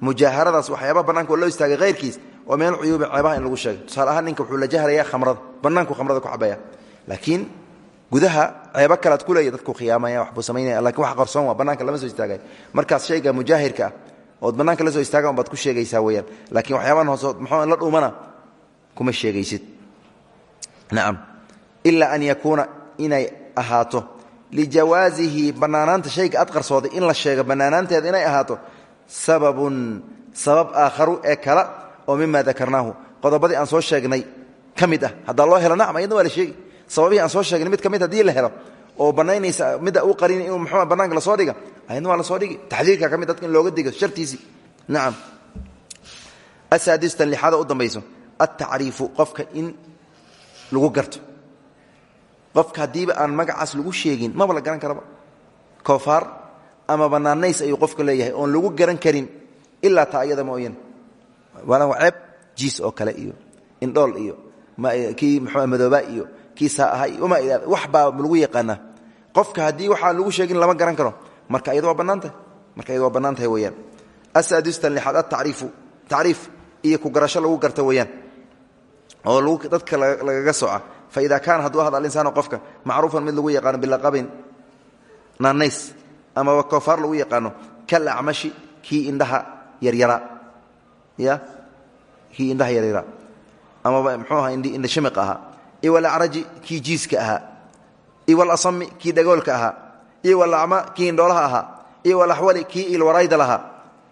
mujaaharadaas waxyaaba bananka loo istaagay hayrkiis oo meel cuyuubi ceebaha in lagu sheegay. Tusaale ninka wuxuu la jahraya khamrada bannaanku khamrada ku cabaya laakiin gudaha ceebo kalead ku dadku khiyaamaya waxbuu samaynaya laakiin wax qarsoon waa bannaanka lama soo istaagay. Markaas shayga mujaahirka ah ood la soo istaaga baad ku sheegaysaa weyaan laakiin waxyaabahan hoosood muxuu la dhuumana kuma sheegaysid. Nacam ilaa an yakuuna inay ahaato. Lijawaasihi bannaanaanta shayga ad qarsooday in la sheego bannaanaanteeda inay ahaato sababun sabab aakharu ee kala oo mima dakarnaahu qodobadii aan soo sheegnay ka mid ah loo helo nacam ayadna waa sheegi sababihii aan soo sheegnay mid ka mid la helo oo bannaynaysa midda uu qarinay inuu muxuu bannaanka la soo dhiga ayadna waa la soo dhigi taxdiirka ka mid dadka in looga digo shartiisii nacam. Asaadistan lixaada u dambayso altacriifu qofka in lagu garto. Qofka haddiiba aan magacaas lagu sheegin maba la garan karaba. Koofaar ama bannaanays ayuu qofka leeyahay oon lagu garan karin ilaa taa waana ceeb jiis oo kale iyo indhool iyo kii mxuu madooba iyo kii saa aha iyo wama ila wax baa lagu yaqaanaa. Qofka haddii waxaa lagu sheegin lama garan karo. Marka ayada waa bannaantahay marka ayada waa bannaan tahay weeyaan. Asaadistan lixaad atacriifu tacriif iyo ku garasho lagu garta weeyaan. Oo dadka lagaga soca faida kaana hadduu ahad alinsaanu qofka macruufan mid lagu yaqaano bilaqabin naanays amaba koofaar lagu yaqaano kal acmashi kii indhaha yaryara ya kii indhaha yaryara. Amaba mxuu aha indha shamiq ahaa iyo walacraji kii jiiska ahaa iyo walasami kii dhagoolka ahaa iyo walacma kii indhoolaha ahaa iyo walaxwali kii ilwarayda lahaa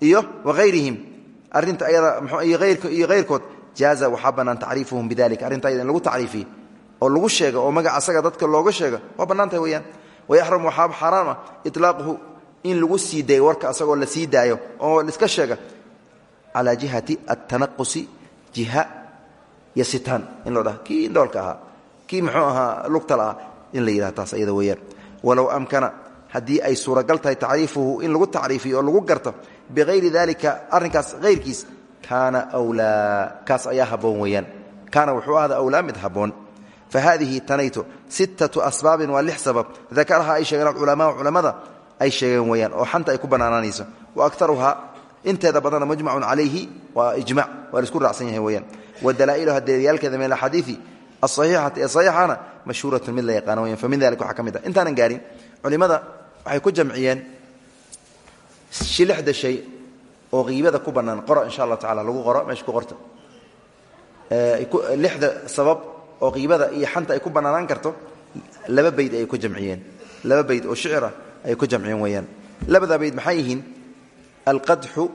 iyo wahayrihim arinta iyo hayrkood jaaza waxaa bannaan tacriifuhum bidalika arrinta ayada in lagu tacriifiye oo lagu sheega oo magac asaga dadka looga sheega waa bannaan tahay weyaan wayaxramu waxaaba xaaraam ah in lagu sii warka asagoo la sii oo liska sheega calaa jihati atanaqusi jiha yasitaan in loo dhaha kii indhoolka ahaa kii muxuu ahaa lugtal ah in la yidhaha taas ayada weeyaan. Walow amkana haddii ay suuragal tahay tacriifuhu in lagu tacriifiyo oo lagu garto bihayri dalika arrinkaas hayrkiis kaana wlaa kaas ayaa habboon weeyaan. Kaana wuxuu ahda awlaa mid habboon. Fa haadihi tanayto sittatu asbaabin waa lix sabab. Dakaraha ay sheegeen alculamaau culammada ay inteeda badanna mujmacun calayhi waa ijmac waa la isku raacsan yahay weeyaan. Wa dalaa'iluha daliilyaalkeeda min alxadiidi asaxiixati ee saxiixana mashhuuratun mid la yaqaano weyan fa min dalika waxaa ka mid ah. Intaanan gaarin culimmada waxay ku jamciyeen lixda shay oo qiibada ku bannaan qoro insha allah tacala lagu qoro meesha ku qorta lixda sabab oo qiibada iyo xanta ay ku bannaanaan karto laba bayd ayay ku jamciyeen. Laba bayd oo shicira ayay ku jamciyeen weeyaan. Labada bayd maxay yihiin alqadxu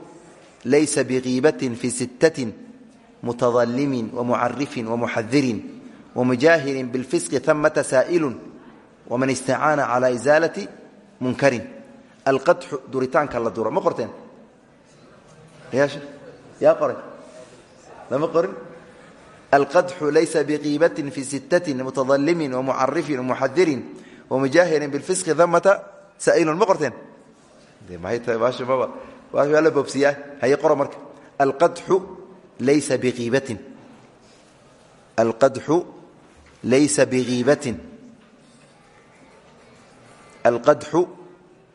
laysa biqiibatin fi sittatin mutadalimin wamucarifin wamuxadirin wamujaahirin bilfisqi amata saa'ilun waman istacaana cala isaalati munkarin alqadxu duritaanka la duro ma qorteen yaa qoray lama qorin alqadxu laysa biqiibatin fi sittatin mutadalimin wamucarifin wamuxadirin wamujaahirin bilfisqi damata saa'ilun ma qorteen waa boobsiyaa. Haye qoro marka. Alqadxu laysa biiibatin alqadxu laysa biiibatin alqadxu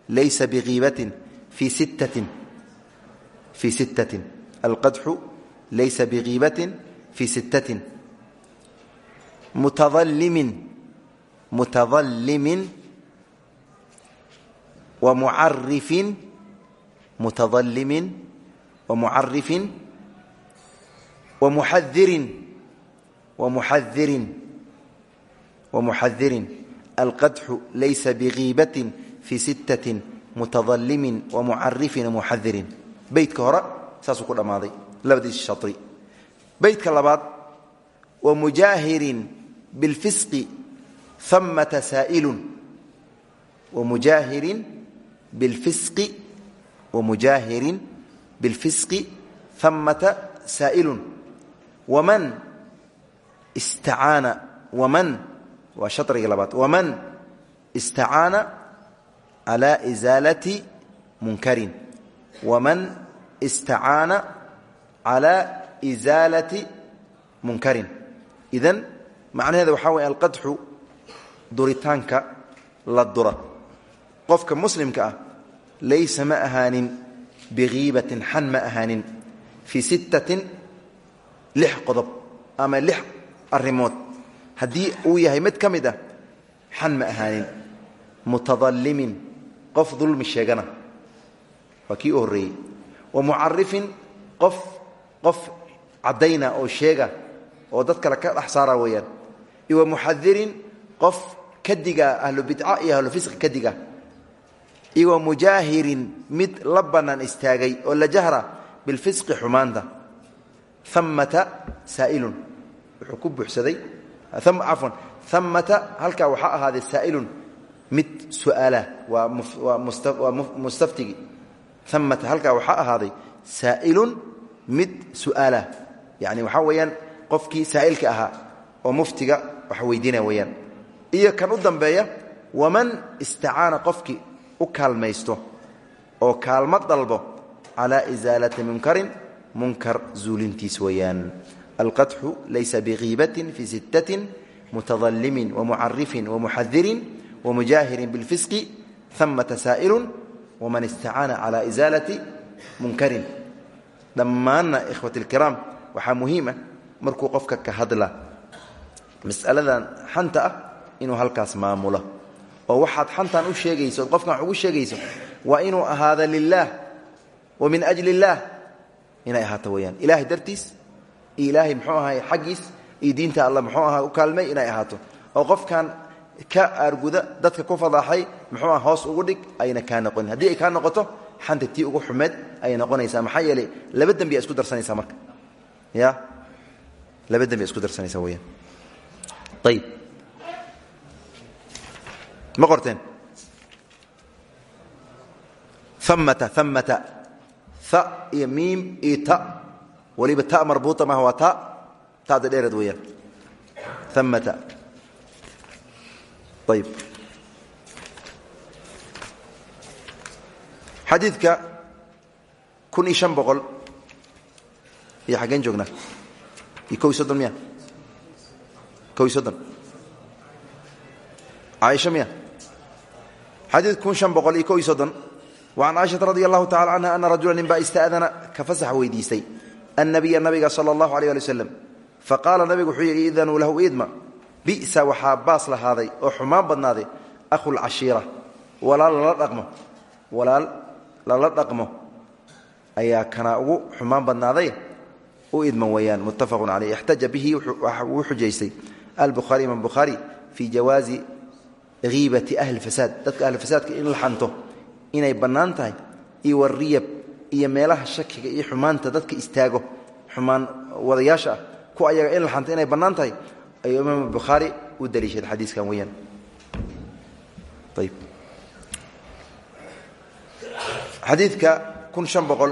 laysa bikiibatin fii sittatin. Fii sittatin. Alqadxu laysa bikiibatin fii sittatin. Mutaallimin mutadallimin. Wa mucarifin mutaalimi wamuarifin wamuadirin wamuadirin wamuxadirin alqadxu laysa bigiibatin fii sittatin mutaalimi wamucarifin wamuxadirin beytka hore saasuu ku dhammaaday labadiis shari beytka labaad wamujaahirin bilfisqi amata saa'ilun wamujaahirin bilfisqi wamujaahirin bilfisqi amata saa'ilun waman istacaana waman waa shariga labaad waman istacaana calaa isaalati munkarin waman istacaana calaa isaalati munkarin idan macnaheeda waxaa weye alqadxu duritaanka la dura qofka muslimka ah laysa ma ahaanin bikiibatin xan ma ahaanin fii sittatin lix qodob ama lix arrimood haddii uu yahay mid ka mid ah xan ma ahaanin mutadallimin qof dulmi sheegana waa kii u horreeyey wa mucarifin qof qof caddayna oo sheega oo dad kale ka dhex saara weeyaan iyo ka diga ahlu bidca iyo ahlu fisqi ka diga wa mujaahirin mid la istaagay oo la jahra bilfisqi xumaanta. Amata saa'ilun. Wuxuu ku buuxsaday. Cafwan amata halkaa waxaa ahaaday saa'ilun. Mid su'aala waa waa mustaftigi. Amata halkaa waxaa ahaaday mid su'aalah yani waxaa weeyaan qofkii saa'ilka ahaa oo muftiga wax weydiinaya weyaan iyo kan u dambeeya waman istacaana qofkii u kaalmaysto oo kaalmo dalbo calaa isaalati munkarin munkar zuulintiis weeyaan. Alqadxu laysa bikiibatin fii sittatin mutadalimin wamucarifin wamuxadirin wamujaahirin bilfisqi amata saa'ilun waman istacaana calaa isaalati munkarin. Dhammaanna ikhwat ilkiraam waxaa muhiima markuu qofka ka hadla mas'aladan xanta ah inuu halkaas maamulo oo waxaad xantan u sheegayso ood qofkan wax ugu sheegayso waa inuu ahaada lilaah wa min ajli illaah inay ahaato weyaan ilaahay dartiis iyo ilaahay muxuu ahay xaggiis iyo diinta alla muxuu aha u kaalmay inay ahaato. Oo qofkan ka aarguda dadka ku fadaaxay muxuu ah hoos ugu dhig ayna kaa noqonin haddii ay kaa noqoto xanta tii ugu xumeed ayay noqonaysaa. Maxaa yeelay laba dembi isku darsanaysaa marka. Ya? Laba dembi isku darsanaysaa weyaan ayib ma qorteen? Amata amata iyo miim iyo ta. Waliba ta marbuuta maaha waa ta. Tada dheereed weeyaan. Amata ayib xadiidka kun iyo shan boqol iyo xaggeen joognaa. Iyo ko iyo soddon miya ko iyo soddon. Caaisha miya xadiid kun shan boqol iyo ko iyo soddon wacan caaishata radi allahu tacala canha ana rajula nin baa ista'dana ka fasax weydiistay annabiya nabiga sala allahu aleyh ali waslem faqaala nabigu wuxuu yidhi idanuu lahu idma bisa waxaa baas lahaaday oo xumaan badnaaday akhulcashiira walaal lala dhaqmo walaal lala dhaqmo ayaa kana ugu xumaan badnaaday u idman weeyaan muttafaqun caleyh ixtaja bihi wuu xujaystay albukhaari imaam bukhaari fii jawaazi hiibati ahli fasaad. Dadka ahli fasaadka in la xanto inay bannaan tahay iyo wariyab iyo meelaha shakiga iyo xumaanta dadka istaago xumaan wadayaasha ah ku ayaga in la xanto inay bannaan tahay ayuu imaam bukhaari u daliishaday xadiiskan weyaan xadiidka kun shan boqol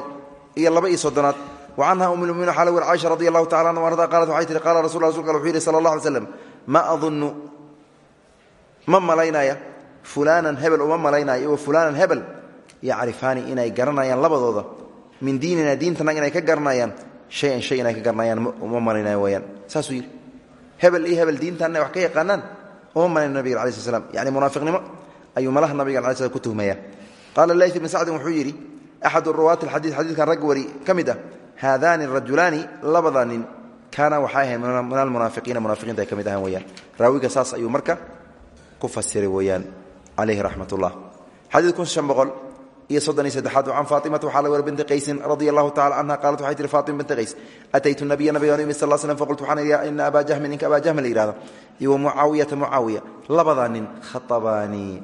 iyo laba iyo soddonaad wa canha um lmuminiin xala wer caaisha radi allahu tacala anha arda qalat waxay tihi qala rasul rasulka wuxuu yidhi sala allah alay slam ma adunnu ma malaynaya fulaanan hebel uma malaynaayo wa fulaanan hebel yacrifaani inay garanayaan labadooda. Min diinina diintana inay ka garanayaan shayan shay inay ka garanayaan uma malaynayo weyaan saasuu yidhi. Hebel iyo hebel diintanna wax ka yaqaanaan? Uma malayna nabiga ala sl slam yani munaafiqnimo ayuu malaha nabiga ala sl ku tuhmaya qaala layt ibn sacdin wuxuu yidhi axadu ruwaati alxadiid xadiidkan rag wari ka mid ah haadaani rajulaani labada nin kaana waxay ahayn min almunaafiqiina munaafiqiinta ay ka mid ahaan weyaan raawiga saas ayuu marka ku fasiray weyaan calayhi raxmat ullah kun shan iyo soddon iyo saddexaad can faatimata waxaa la wera binti qaysin radia allahu tacala canha qaalat ataytu nabiya nabigaan imi sal slam faqultu waxaan idhi ina jahmin ninka abaa jahmi la iyo wa mucaawiyata mucaawiya labadaa nin khatabaanii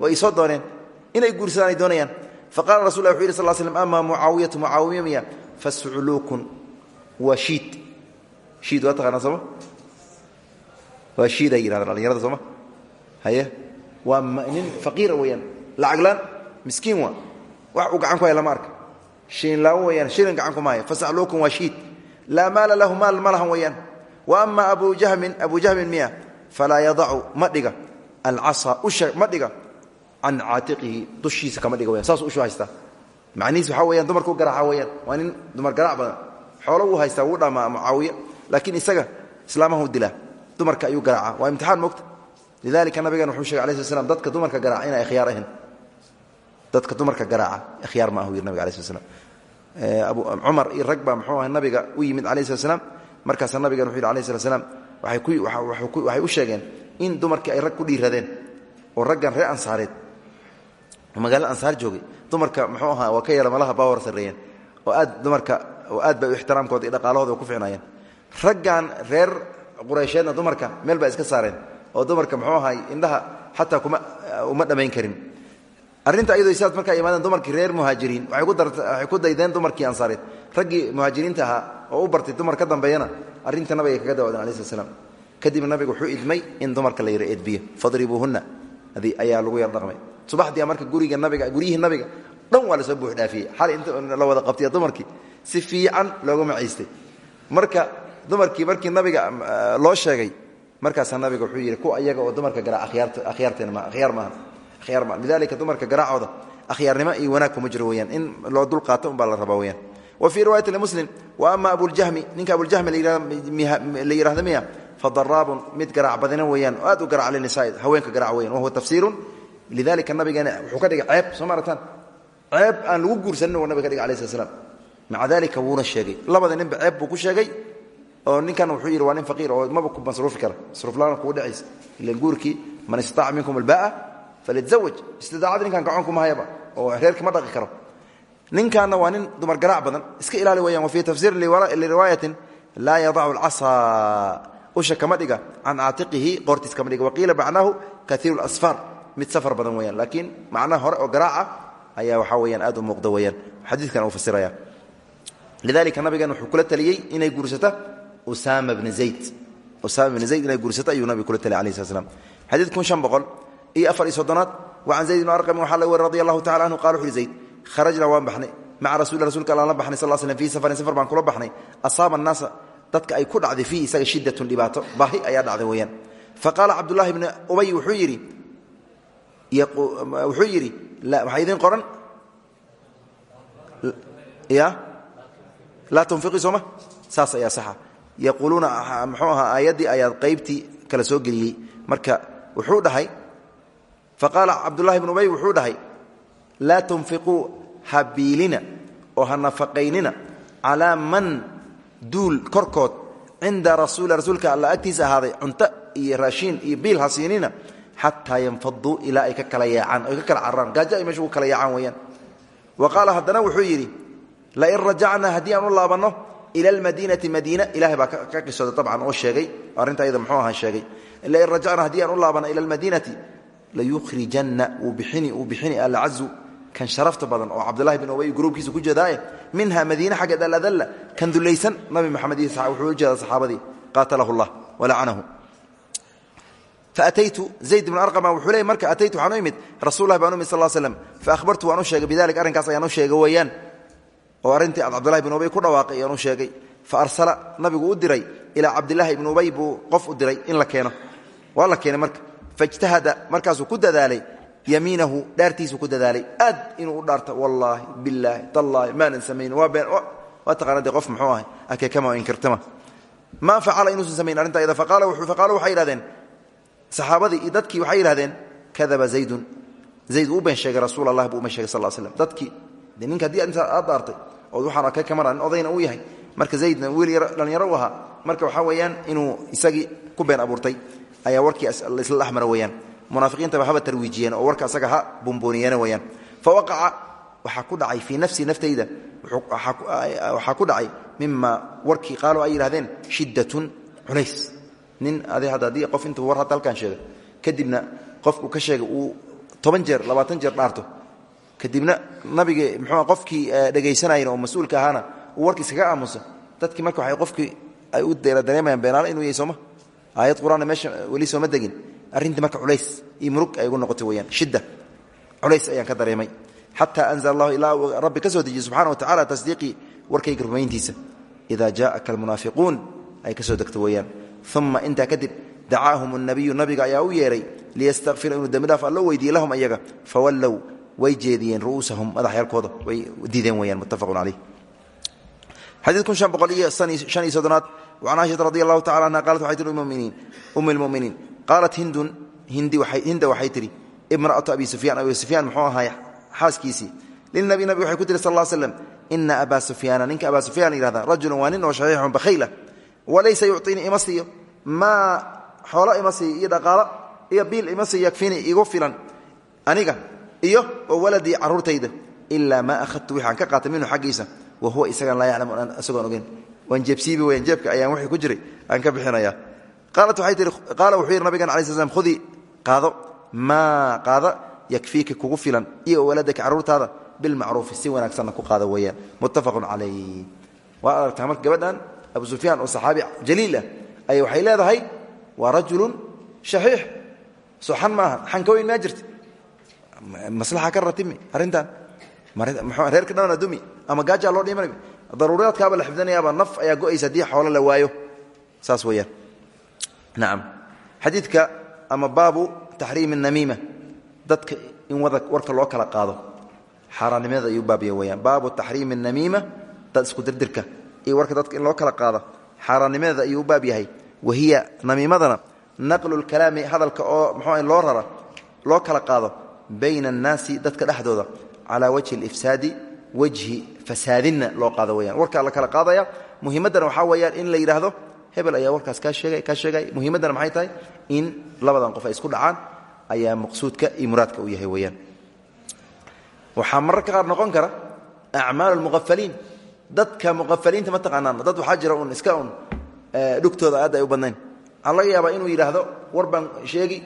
inay guursadaan ay doonayaan. Faqala rasul lah wuxu yidhi sal slm ama mucaawiyatu mucaawiya miya fasuluukun waa shiid. Shiid waa taqaanaa sooma waa shiid ay yidhahdaan dhallinyarada sooma haye waa nin faqiira weeyaan. Lacaglaan miskiin waa. Wax uu gacan ku haya lama arka. Shiinlaawo weyaan shilin gacan kuma haya fasacluukun waa shiid. Laa maala lahu maal ma lahan weeyaan. Wa ama abu jahmin abu jahmin miya falaa yadacu ma dhiga. Alcasa usha ma dhiga. Can caatiqihi dushiisa kama dhiga weyan saasuu ushu haystaa. Macnihiis waxaa weyaan dumarka u garaaca weyaan waa nin dumar garaac badan. Xoolo wuu haystaa wuu dhamaa mucaawiya laakiin isaga islaamahu dilaa. Dumarka ayuu garaaca. Waa imtixaan mogta lidalika nabigan wuxuu shegay alai sl dadka dumarka garaaca inay akhyaar ahayn dadka dumarka garaaca akhyaar ma ahu yiri nabig alai sl slam cumar iyo rag baa muxuu aha nabiga u yimid alayh slat slam markaasaa nabigan wuxu yidhi alayh slat slam waxay u sheegeen in dumarkii ay rag ku dhiiradeen oo raggan reer ansaareed magaalo ansaar joogay dumarka muxuu ahaa waa ka yara malaha baawar sarreeyeen oo aad dumarka oo aad bay ixtiraamkooda iyo dhaqaalahooda ku ficnaayeen raggan reer qureysheedna dumarka meel iska saareen oo dumarka muxuu ahay indhaha xataa kuma uma dhammayn karin. Arrinta ayadoo sidaas markaa imaadeen dumarkii reer muhaajiriin waxay ku daydeen dumarkii ansaareed. Raggii muhaajiriinta ahaa oo u bartay dumar ka dambeeyana arrinta nabiga kaga dawaadeen alai slat slam kadibna wuxuu idmay in dumarka la yara edbiyo fadribuuhunna. Ayaa lagu yar dhaqmay. Subaxdii marka guriga nabiga guryihii nabiga dhan waa la soo buux dhaafiyey xal inta la wada qabtay dumarkii si fiican looga maciistay. Marka dumarkii markii nabiga loo sheegay markaasaa nabiga wuxuu yidhi kuwa iyaga oo dumarka garaac akhyaarteen ma akhyaar maaha akhyaar maaha. Lidalika dumarka garaacooda akhyaarnimo iyo wanaag kuma jiro weyaan in loo dul qaato unbaa la rabaa weyaan wa fii riwaayati limuslim wa ama abuljahmi ninka abuljahmi la yidhahda miya fadaraabun mid garaac badina weeyaan oo aad u garaac linisaa haweenka garaac weyan wahuwa tafsiirun. Lidalika nabigeena wuxuu ka dhigay ceeb soo maaragtaan ceeb aan lagu guursanin uu nabiga ka dhigay alai slat slam maca dalika wuuna sheegay. Labada ninba ceeb buu ku sheegay oo ninkan wuxuu yidhi waa nin faqiir oo maba ku masruufi kara masruuflaana kugu dhacaysa. Ilan guurkii man istaaca minkum albaa falyatزawaj istidaacad ninkan gacoon kuma hayaba oo reerka ma dhaqi karo. Ninkaanna waa nin dumar garaac badan. Iska ilaali weyaan wa fii tafsiirin liriwaayatin laa yadacu alcasaa usha kama dhiga can caatiqihi qoortiis kama dhiga. Waqiila macnaahu kaiiru lasfaar mid safar badan weyaan laakiin macnaha hore oo garaaca ayaa waxaa weyaan aad u muuqda weyaan xadiidkan uu fasiraya lidalika nabigan wuxuu kula taliyey inay guursata usama bna zayd. Usama bna zayd inay guursato ayuu nabiga kula taliyay alayh slat slam xadiid kun shan boqol iyo afar iyo soddonaad wa can zayd bn arqami waxaa laga wari radi allahu tacala anhu qala wuxu uhi zayd kharajna waan baxnay. Maca rasuli rasulka allaan la baxnay sal slm fii safarin safar baan kula baxnay. Asaaba annaasa dadka ay ku dhacday fiihi isaga shiddatun dhibaato baahi ayaa dhacday weeyaan. Faqaala cabdullaahi bni ubay wuxuu yidhi wuxuu yidhi waxaa idiin qoran? Ya? Laa tunfiqii sooma saas ayaa saxa yaquuluuna muxuu ahaa aayaddii ayaad qaybtii kala soo geliyey. Marka wuxuu dhahay faqaala cabdullahi bn ubay wuxuu dhahay laa tunfiquu ha biilina oo ha nafaqaynina calaa man duul korkood cinda rasuuli rasuulka alla agtiisa ahaaday cunto iyo raashiin iyo biil ha siinina xataa yanfaduu ilaa ay ka kala yaacaan ay ka kala cararaan gaajo ay meesha kala yaacaan weeyaan. Wa qaala wuxuu yidhi lain rajacnaa haddii aan u laabanno ila almadiinati madiina ilahay baa ka qisooday tabcan oo sheegay arrinta ayada muxuu ahaa sheegay lain rajacnaa haddii aan u laabanno ila almadiinati layukhrijanna wuu bixini uu bixini alcazu kan sharafta badan oo cabdulahi bin ubay gruubkiisa ku jeedaaye minha madiine xaggeed aladalla kan dulaysan nabi maxamed iyo wuxuu u jeeda saxaabadii qaatalahu llah walacanahu faataytu zayd bn arqama wuxuu leey marka ataytu waxaan u imid rasullahi baan u imid sal slam faahbartu waan u sheegay bidalik ayaan u sheegay weeyaan oo arrintii cabdulahi bin ubay ku dhawaaqay ayaan u sheegay. Fa arsala nabigu u diray ilaa cabdilaahi ibni ubay buu qof u diray in la keeno. Waa la keenay marka. Faijtahada markaasuu ku dadaalay yamiinahu dhaartiisuu ku dadaalay. Aad inuu u dhaarto wallaahi bilaahi tallaahi maanan samayn waa been waa taqaana dee qof muxuu ahay? Akeekama inkirtama maa facala inuusan samayn arrinta ayada? Faqaala waxay yidhahdeen saxaabadii iyo dadkii waxay yidhahdeen kadaba zaydun. Zayd uu been sheegay rasuul allah buu uma sheegay sal slam dadkii de ninka haddii aad dhaartay ood waxaan arkay kamara nin odayna uu yahay. Marka zaydna wiil dhallinyaro u ahaa. Marka waxaa weeyaan inuu isagii ku been abuurtay ayaa warkii laisla dhexmara weeyaan. Munaafiqiintaba haba tarwiijiyeen oo warka asaga ha bumbooniyeena weeyaan. Fa waqaca waxaa ku dhacay fii nafsii naftayda. Waxaa ku dhacay mima warkii qaaloo ay yidhahdeen shiddatun culays. Nin haddii qof intuu war hadda halkaan sheega kadibna qofku ka sheegay uu toban jeer labaatan jeer dhaarto kadibna nabiga muxuu qofkii dhegaysanayeen oo mas'uulka ahaana uu kaga aamuso. Dadkii marka waxay qofkii ay u dareemayaan beenaale inuu yahay sooma aayad qur'aanna meesha weli sooma degin. Arrintii marka culays iyo murug ay ugu noqotay weyaan shidda. Culays ayaan ka dareemay. Xataa anzala allahu ilaa rabbi ka soo dejiyey subxana wa tacala tasdiiqii warkayga rumayntiisa idaa jaa'aka ay ka soo degto weeyaan. Uma intaa kadib dacaahum الnabiyu nabiga ayaa u yeeray liyastakfira inuu dembi dhaaf allo weydiiye lahum ayaga. Fawallow way jeediyeen ru'uusahum madaxyaalkooda way diideen weyaan muttafaqun caleyh xadiid kun shan boqol iyo shan iyo soddonaad can caaishata radi allahu tacala anha qalat waxay tihi ummi lmuminiin qaalat hindun hinda waxay tihi imra'atu abi sufyaan. Abi sufyaan muxuu ahaay xaaskiisii. Lilnabi nabi waxay ku tihi sal ll slam ina abaa sufyaana ninka abaa sufyaan yihahda rajulun waa nin oo shaxiixun bakhayla walaysa yucطinii ima siiyo maa xoolo ima siiyo iyo dhaqaalo iyo biil ima siiyo yakfini igu filan aniga iyo oo waladii caruurtayda ilaa maa ahadtu wixaan ka qaatay minhu xaggiisa wa huwa isagaan laa yaclamu isagoon ogeyn. Waan jeebsiibi weyaan jeebka ayaan wixii ku jiray aan ka bixinaya qaalat waxay tihi qaala wuxuu yidhi nabigan alai sl slam khudii qaado maa qaada yakfiika kugu filan iyo waladaka carruurtaada bilmacruufi si wanaagsanna ku qaada weeyaan. Muttafaqun calayh waa aragtaa marka gabadhan abu sufyaan oo saxaabi jaliil ah ay waxay leedahay waa rajulun shaxiix. Soo xan maaha xan ka weyn maa jirta maslaxa ka ratimi arrintan. Reerka dhanana dumi ama gaaja loo dhimana daruuriyaadkaaba la xifdinayaaba naf ayaa go'aysa haddii xoolo la waayo. Saas weeyaan. Nacam xadiidka ama baabu taxriimi anamiima dadka in wada warka loo kala qaado. Xaaraannimada ayuu baab yahay weyaan baabu taxriimi anamiima dad dirdirka. Iyo warka dadka in loo kala qaado. Xaaraannimadeeda ayuu u baab yahay wahiya namiimadana naqlu hadalka oo muxuu loo rara loo kala qaado bayna annaasi dadka dhexdooda calaa wajhi alifsaadi wejhi fasaadinna loo qaado weyaan warkaa la kala qaadaya muhiimaddana waxaa weeyaan in la yidhaahdo hebel ayaa warkaas kaa sheegay muhiimaddana maxay tahay? In labadan qof ay isku dhacaan ayaa maqsuudka iyo muraadka u yahay weyaan waxaa mararka qaar noqon kara acmaal muqafaliin dadka muqafaliinta ma taqaanaan. Dad waxaa jira un iska un dhugtooda aad ay u badnayn. Waxaa laga inuu yidhaahdo war sheegi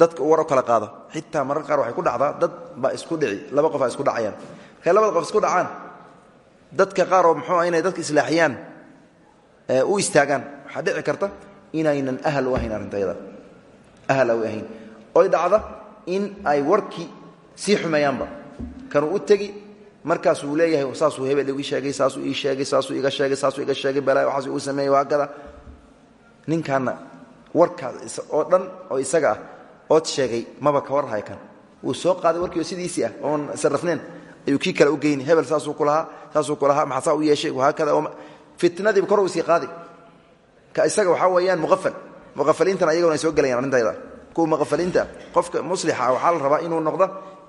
dadka u kala qaado. Xitaa mararka qaar waxay ku dhacdaa dad baa isku dhici laba qof a isku dhacayaan. Markay labada qof isku dhacaan? Dadka qaar oo muxuu inay dadka islaaxiyaan u istaagaan. Waxaa dhici karta inaynan ahal u ahayn arrintayada ahal u dhacda in ay warkii sii xumeeyaanba kanuu u tegi markaasuu leeyahay saasuu hebel igu sheegay saasuu ii sheegay saasuu iga sheegay saasuu iga sheegay balaa waxaas uu sameeyey waakada ninkaana warkaas oo dhan oo isaga ah ood sheegay maba ka warhay kan wuu soo qaaday warkii oo sidiisii ah oon sarrafneen. Ayuu kii kale u geyni hebel saasuu ku lahaa saasuu ku lahaa maxaa saa u yeeshay wahaakada fitnadiiba kor uu sii qaadi ka isaga waxaa weeyaan muqafal. Muqafaliintana ayagona ay soo gelayaan arrintayda kuwa muqafaliinta qofka muslixa waxaa la rabaa inuu noqdo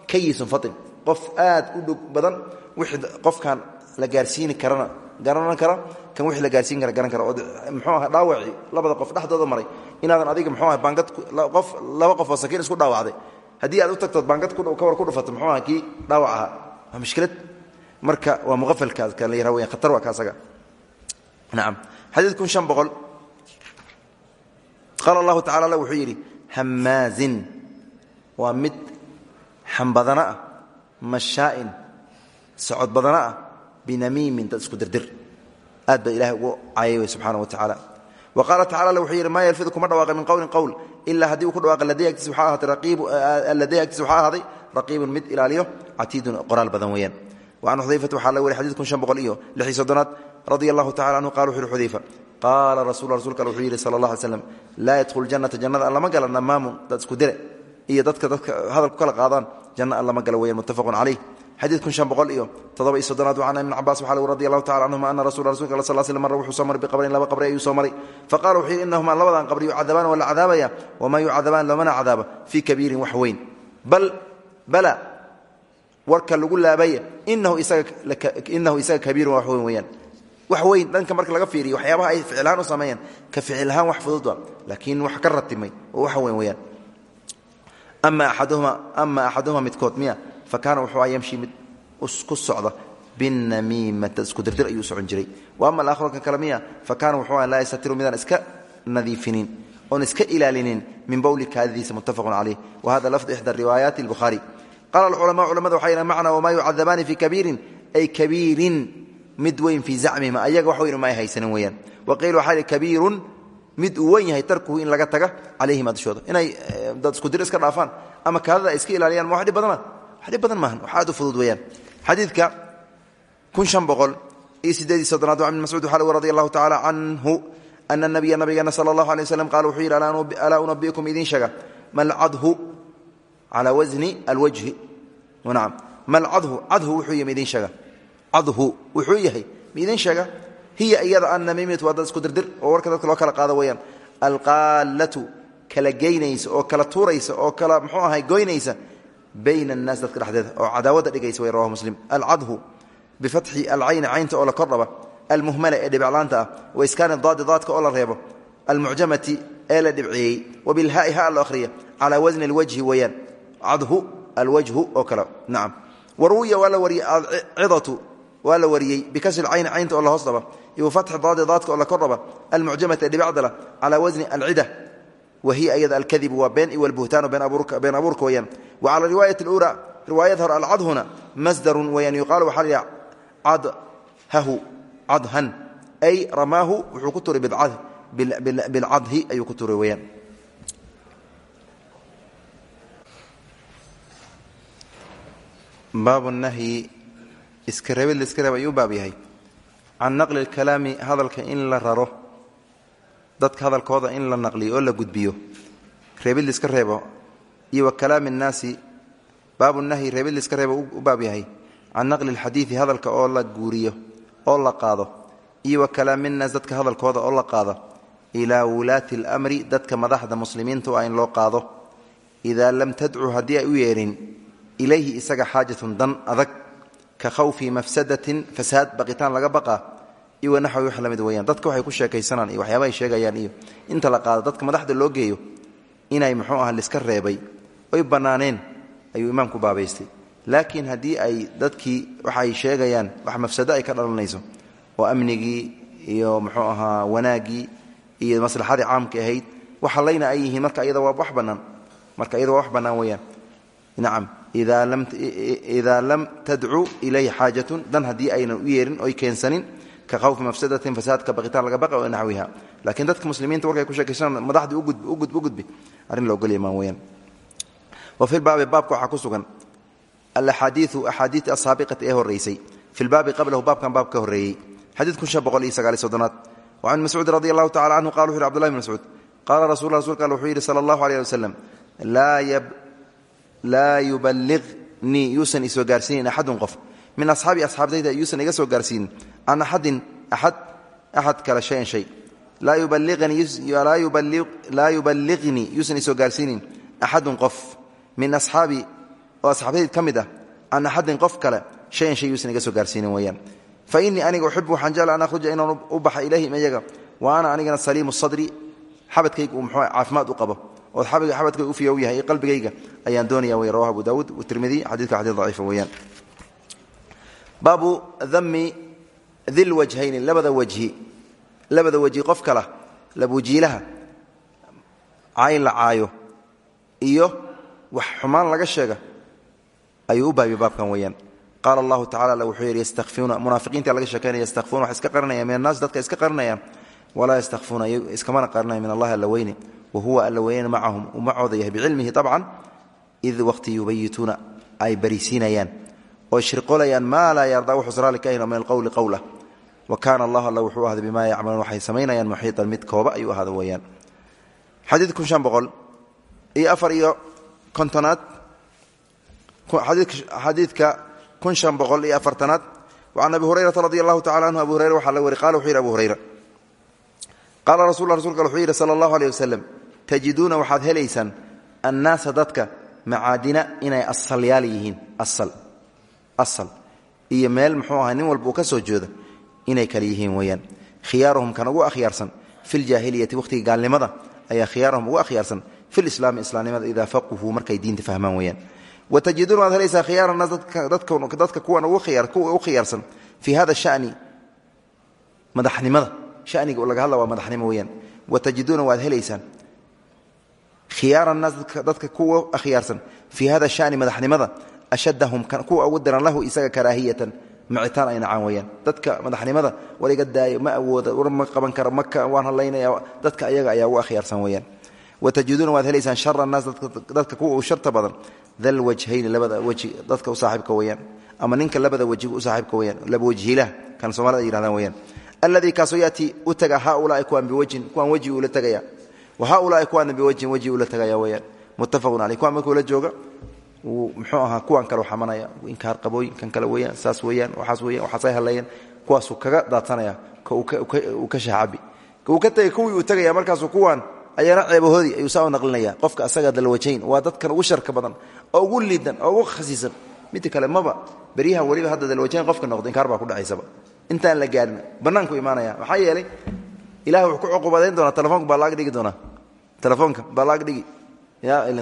kayisun fatin qof aad u dhog badan wixii qofkan la gaarsiini karana garanan kara kan wixii la gaarsiin kara garan kara. Oo muxuu aha dhaawacii labada qof dhexdooda maray. Inaadan adiga muxuu aha baangad qof laba qof oo sakiin isku dhaawacday. Haddii aad u tagtood baangad kawar ku dhufato muxuu aha kii dhaawac ahaa. Waa mushkilad. Marka waa muqafalkaas kan la yaraha weyan khatar waa ka asaga. Nacam xadiid kun shan boqol. Qaala allahu tacala alla wuxuu yidhi hammaazin waa mid xambadana ah mashaa'in socod badana ah binamiimin dad isku dirdir aad baa ilahay ugu cayay wey subxaana wa qaala tacala wuxuu yidhi maa yalfidu kuma dhawaaqa min qowlin qowl ilaa haddii uu ku dhawaaqa ladey agtiisa waxaa ahaatay raqiibladey agtiisa waxaa ahaaday raqiibun mid ilaaliyo catiidun qoraal badan weeyaan. Wa can xudayfata waxaa la wariy xadid kun shan boqol iyo lix iyo soddonaad radia allahu tacala canhu qala wuxu uhi xudayfa qaala rasul rasulka al wuxuu yidhi sala allah alay slam laa yadkhulu jannata jannada allama gala namaamun dad isku dire iyo dadka dadka hadal ku kala qaadaan janna allama gala weyan muttafaqun calayh xadiid kun shan boqol iyo toddoba iyo soddonaad can ibn cabaas waxaa lgu radi allahu tacala canhuma ana rasul rasulka al sal sl mara wuxuu soo maray biqabrin laba qabri ayuu soo maray. Faqala wuxuu yidhi inahumaa labadan qabri yucadabaan waa la cadaabaya wamaa yucadabaan lamana cadaaba fii kabiirin wax weyn. Bal bala warka lagu laabaya inahu isaga kabiirun wax weyn weyaan wax weyn dhanka marka laga fiiriyo waxyaabaha ay ficilhaan u sameeyaan ka ficilhaan wax fudud waa laakiin wax ka ratimay oo wax weyn weyaan ama axaduhuma midkood miya fa kaana wuxuu yamshi mid ku socda binamiimata isku dirdir ayuu socon jiray wa ama alaakhru kan kale miya fa kaana wuxuu laa yastatiru midaan iska nadiifinin oon iska ilaalinin min bowli kaadidiisa muttafaqun caleyh wa hada lafdu ixda riwaayaati albukhaari qala alculamaa culamada waxay yidhahan macnaa wamaa yucadabaani fii kabiirin ay kabiirin mid weyn fii zacmihim ayaga wax weyn uma ay haysanin weeyaan wa qiila waxaa yidhi kabiirun mid uu wen yahay tarkuhu in laga taga calayhima dushooda inay dad isku dir iska dhaafaan ama kaadada ay iska ilaaliyaan ma wax dhib badana dhib badan maahan wax aad u fudud weeyaan. Xadiidka kun shan boqol iyo sideed iyo soddonaad wa ibn mascuud waxaa lagu radi allahu tacaala canhu ana nabiya nabigeena sala allahu alay waslem qaala wuxuu yidhi alaa unabiikum idiin sheega. Malcadhu calaa wasni alwajhi. Nacam. Malcadhu cadhu wuxuu yimi idiin sheega. Cadhu wuxuu yahay ma idiin sheega. Hiya iyada annamiimatu waa dad isku dirdir oo warka dadka loo kala qaado weyaan alqaalatu kala geynaysa oo kala tuuraysa oo kala mxuu ahay goynaysa bayna annaas dadka dhexdeeda oo cadaawadda dhigaysa way rawahu muslim alcadhu bifatxi alcayni caynta oo la kordhaba almuhmala ee dhibiclaanta ah waiskaani daadi daadka oo la reebo almucjamati ee la dhibceeyey wabilhaai ha lo ahriya calaa wasni alwajhi weeyaan cadhu alwajhu oo kale nacam waruwiya waa la wariyey cidatu waa la wariyey bikasri cayni caynta oo la hoos dhaba iyo fatxi daadi daadka oo la kordhaba almucjamati ee dhibicdala calaa wasni alcida wa hiya ayada alkadibu waa been iyo albuhtaanu been abuurka weyaan wa cala riwaayati اlula riwaayad hore alcadhuna masdarun weyaan yuqaalu waxaa la cadhahu cadhan. Ay ramaahu wuxuu ku turay bilcadhi ayuu ku turay weyaan baab nahyi iska reebid laiska reeb ayuu baab yahay. Can naqli اlkalaami hadalka in la raro dadka hadalkooda in la naqliyo oo la gudbiyo. Reebid liska reebo. Iyo wa kalaami nnaasi baabunahyi reebid liska reebo u baab yahay. Can naqli lxadiidi hadalka oo la guuriyo oo la qaado. Iyo wa kalaami nnaas dadka hadalkooda oo la qaado. Ilaa wulaati almri dadka madaxda muslimiintu ah in loo qaado. Idaa lam tadcu haddii ay u yeedhin ilayhi isaga xaajatun dan adag ka khawfi mafsadatin fasaad baqitaan laga baqaa iyo wanaxwi wax la mid weyaan dadka waxay ku sheekaysanaan iyo waxyaaba ay sheegayaan iyo inta la qaado dadka madaxda loo geeyo inay muxuu ah liska reebay. Oy bannaaneen ayuu imaamku baabaystay laakiin haddii ay dadkii waxay sheegayaan wax mafsado ay ka dhalanayso oo amnigii iyo muxuu ahaa wanaaggii iyo maslaxadii caamka ahayd waxalayna ay yihiin marka iyada waa wax bannaan. Marka iyada waa wax bannaan weeyaan. Nacam idaa lam tadcu ilayhi xaajatun dan haddii aynan u yeerin oy keensanin ka khawfi mafsadatin fasaadka baqitaan laga baqa o naxwiha laakiin dadka muslimiinta warkay ku sheekaysanaan madaxdii u gudbi arrin la ogolya maan weyaan wa fi lbaabi baabka waxaa ku sugan alaxaadiiu axaadiiti asaabiqati ee horeysay fi lbaabi qablahu baabkan baab ka horreeyey xadiid kun shan boqol iyo sagaali soddonaad wa can mascuud radi allahu tacala canhu qala wuxu yhi abdullahi bn mascuud qaala rasul rasulka al wuxuu yidhi sala allahu aleyh ali wasalam laa yuballiqnii yuusan isoo gaarsiinin axadun qof min asxaabi asxaabtayda yuusan iga soo gaarsiinin can axadin axad axad kale shayan shay. Laa yuballiqnii yuusan isoo gaarsiinin. Axadun qof min asxaabi oo asxaabtayd ka mid ah can axadin qof kale shayan shay yuusan iga soo gaarsiinin weeyaan. Fa innii aniga uxibu waxaan jecla an akhruja inaan u baxa ilayhim iyaga. Wa ana anigana saliimu sadri xabadkayga uu muxuu caafimaad u qabo. Ood xabadkayga u fiyow yahay qalbigayga ayaan doonaya wey rawahu abu daawuud watirmidi xadidka xadiid daciifa weeyaan. Baabu dami dilwajhayni labada wajhi labada wajhi qof kala labujiilaha cayn la caayo iyo wax xumaan laga sheega ayuu u baabiya baabkan weeyaan. Qaala allahu tacala wuxuu yidhi yastakfiuna munaafiqiinta laga sheekaynaya yastakfuuna wax iska qarinayaan min annaas dadka iska qarinayaan walaa yastakfuuna iskamana qarinaya min allahi alla weyne wa huwa alla weynena macahum uu macooda yahay bicilmihi طabcan id waqti yubayituuna ay barisiinayaan oo shirqolayaan maa laa yardaa wuxuusa raalli ka ahino min alqowli qowla wa kaana allahu alla wuxuu ahday bimaa yacmaluun waxay samaynayaan muxiitan mid kooba ayuu ahaada weeyaan. Xadiid kun shan boqol iyo afar iyo kontonaad xadiidka kun shan boqol iyo afartanaad can abi hurayrata radi allahu tacala anhu abu hurayra waxaa la wari qala wuxuu yidhi abu hurayra qaala rasul rasulka wuxuu yidhi sala allahu aleyh wasalam tajiduuna waxaad helaysaan annaasa dadka macaadina inay asalyaal yihiin asal asal iyo meel muxuu nin walba uu ka soo jeedo inay kale yihiin weeyaan. Khiyaaruhum kan ugu akhyaarsan fi ljaahiliyati wakhtiga gaalnimada ayaa khiyaaruhum ugu akhyaarsan fi lislaami islaamnimada idaa faquhuu markay diinta fahmaan weeyaan. Wa tajiduuna waad helaysaa khiyaara naas dadka kuwan ugu khiyaarsan fii hada shani madaxnimada. Shaniga laga hadla waa madaxnimo weeyaan. Wa tajiduuna waad helaysaan khiyaara dadka kuwa akhyaarsan fii hada shani madaxnimada ashadahum kuwa ugu daran lahu isaga karaahiyatan macitaan ay nacaan dadka madaxnimada war iga daayo ma awooda war ma qaban karo maka waan hadlaynaya dadka ayaga ayaa ugu akhyaarsan weyaan watajiduuna waad helaysaan shara naas dadka kuwa uu badan. Dal wajhayni labada weji dadka u saaxiibka weyaan ama ninka labada wejiga u saaxiibka weyaan laba wajhilah kan soomaalida ay yihahdaan weyaan alladii kaasoo yaati u taga haulaai kuwaan biwajhin kuwaan weji uula tegaya wa haulaai kuwaana biwajhin weji ula tegaya weyaan muttafaqun caleyh kuwaan markuu la jooga wuu muxuu ahaa kuwan kale xamanaya. Inkaar qabooyin kan kale weyaan saas weyaan waxaas weyaan waxaasay hadlayeen. Kuwaasuu kaga daadsanaya ka uu ka shahacabi uu ka tegay kuwii uu tegaya markaasuu kuwaan ayaana ceebahoodii ayuu saa naqlinaya. Qofka asaga dalwajayn waa dadkan ugu sharka badan oo ugu liidan oo ugu khasiisan. Midda kale maba beryahan weliba hadda dalwajayn qofka noqdo inkaar baa ku dhacaysaba. Intaan la gaarin bannaanku imaanaya. Maxaa yeelay ilahi wuxuu ku cuqubadayn doonaa telefoonka baa laaga dhigi doonaa. Telefoonka baa laaga dhigi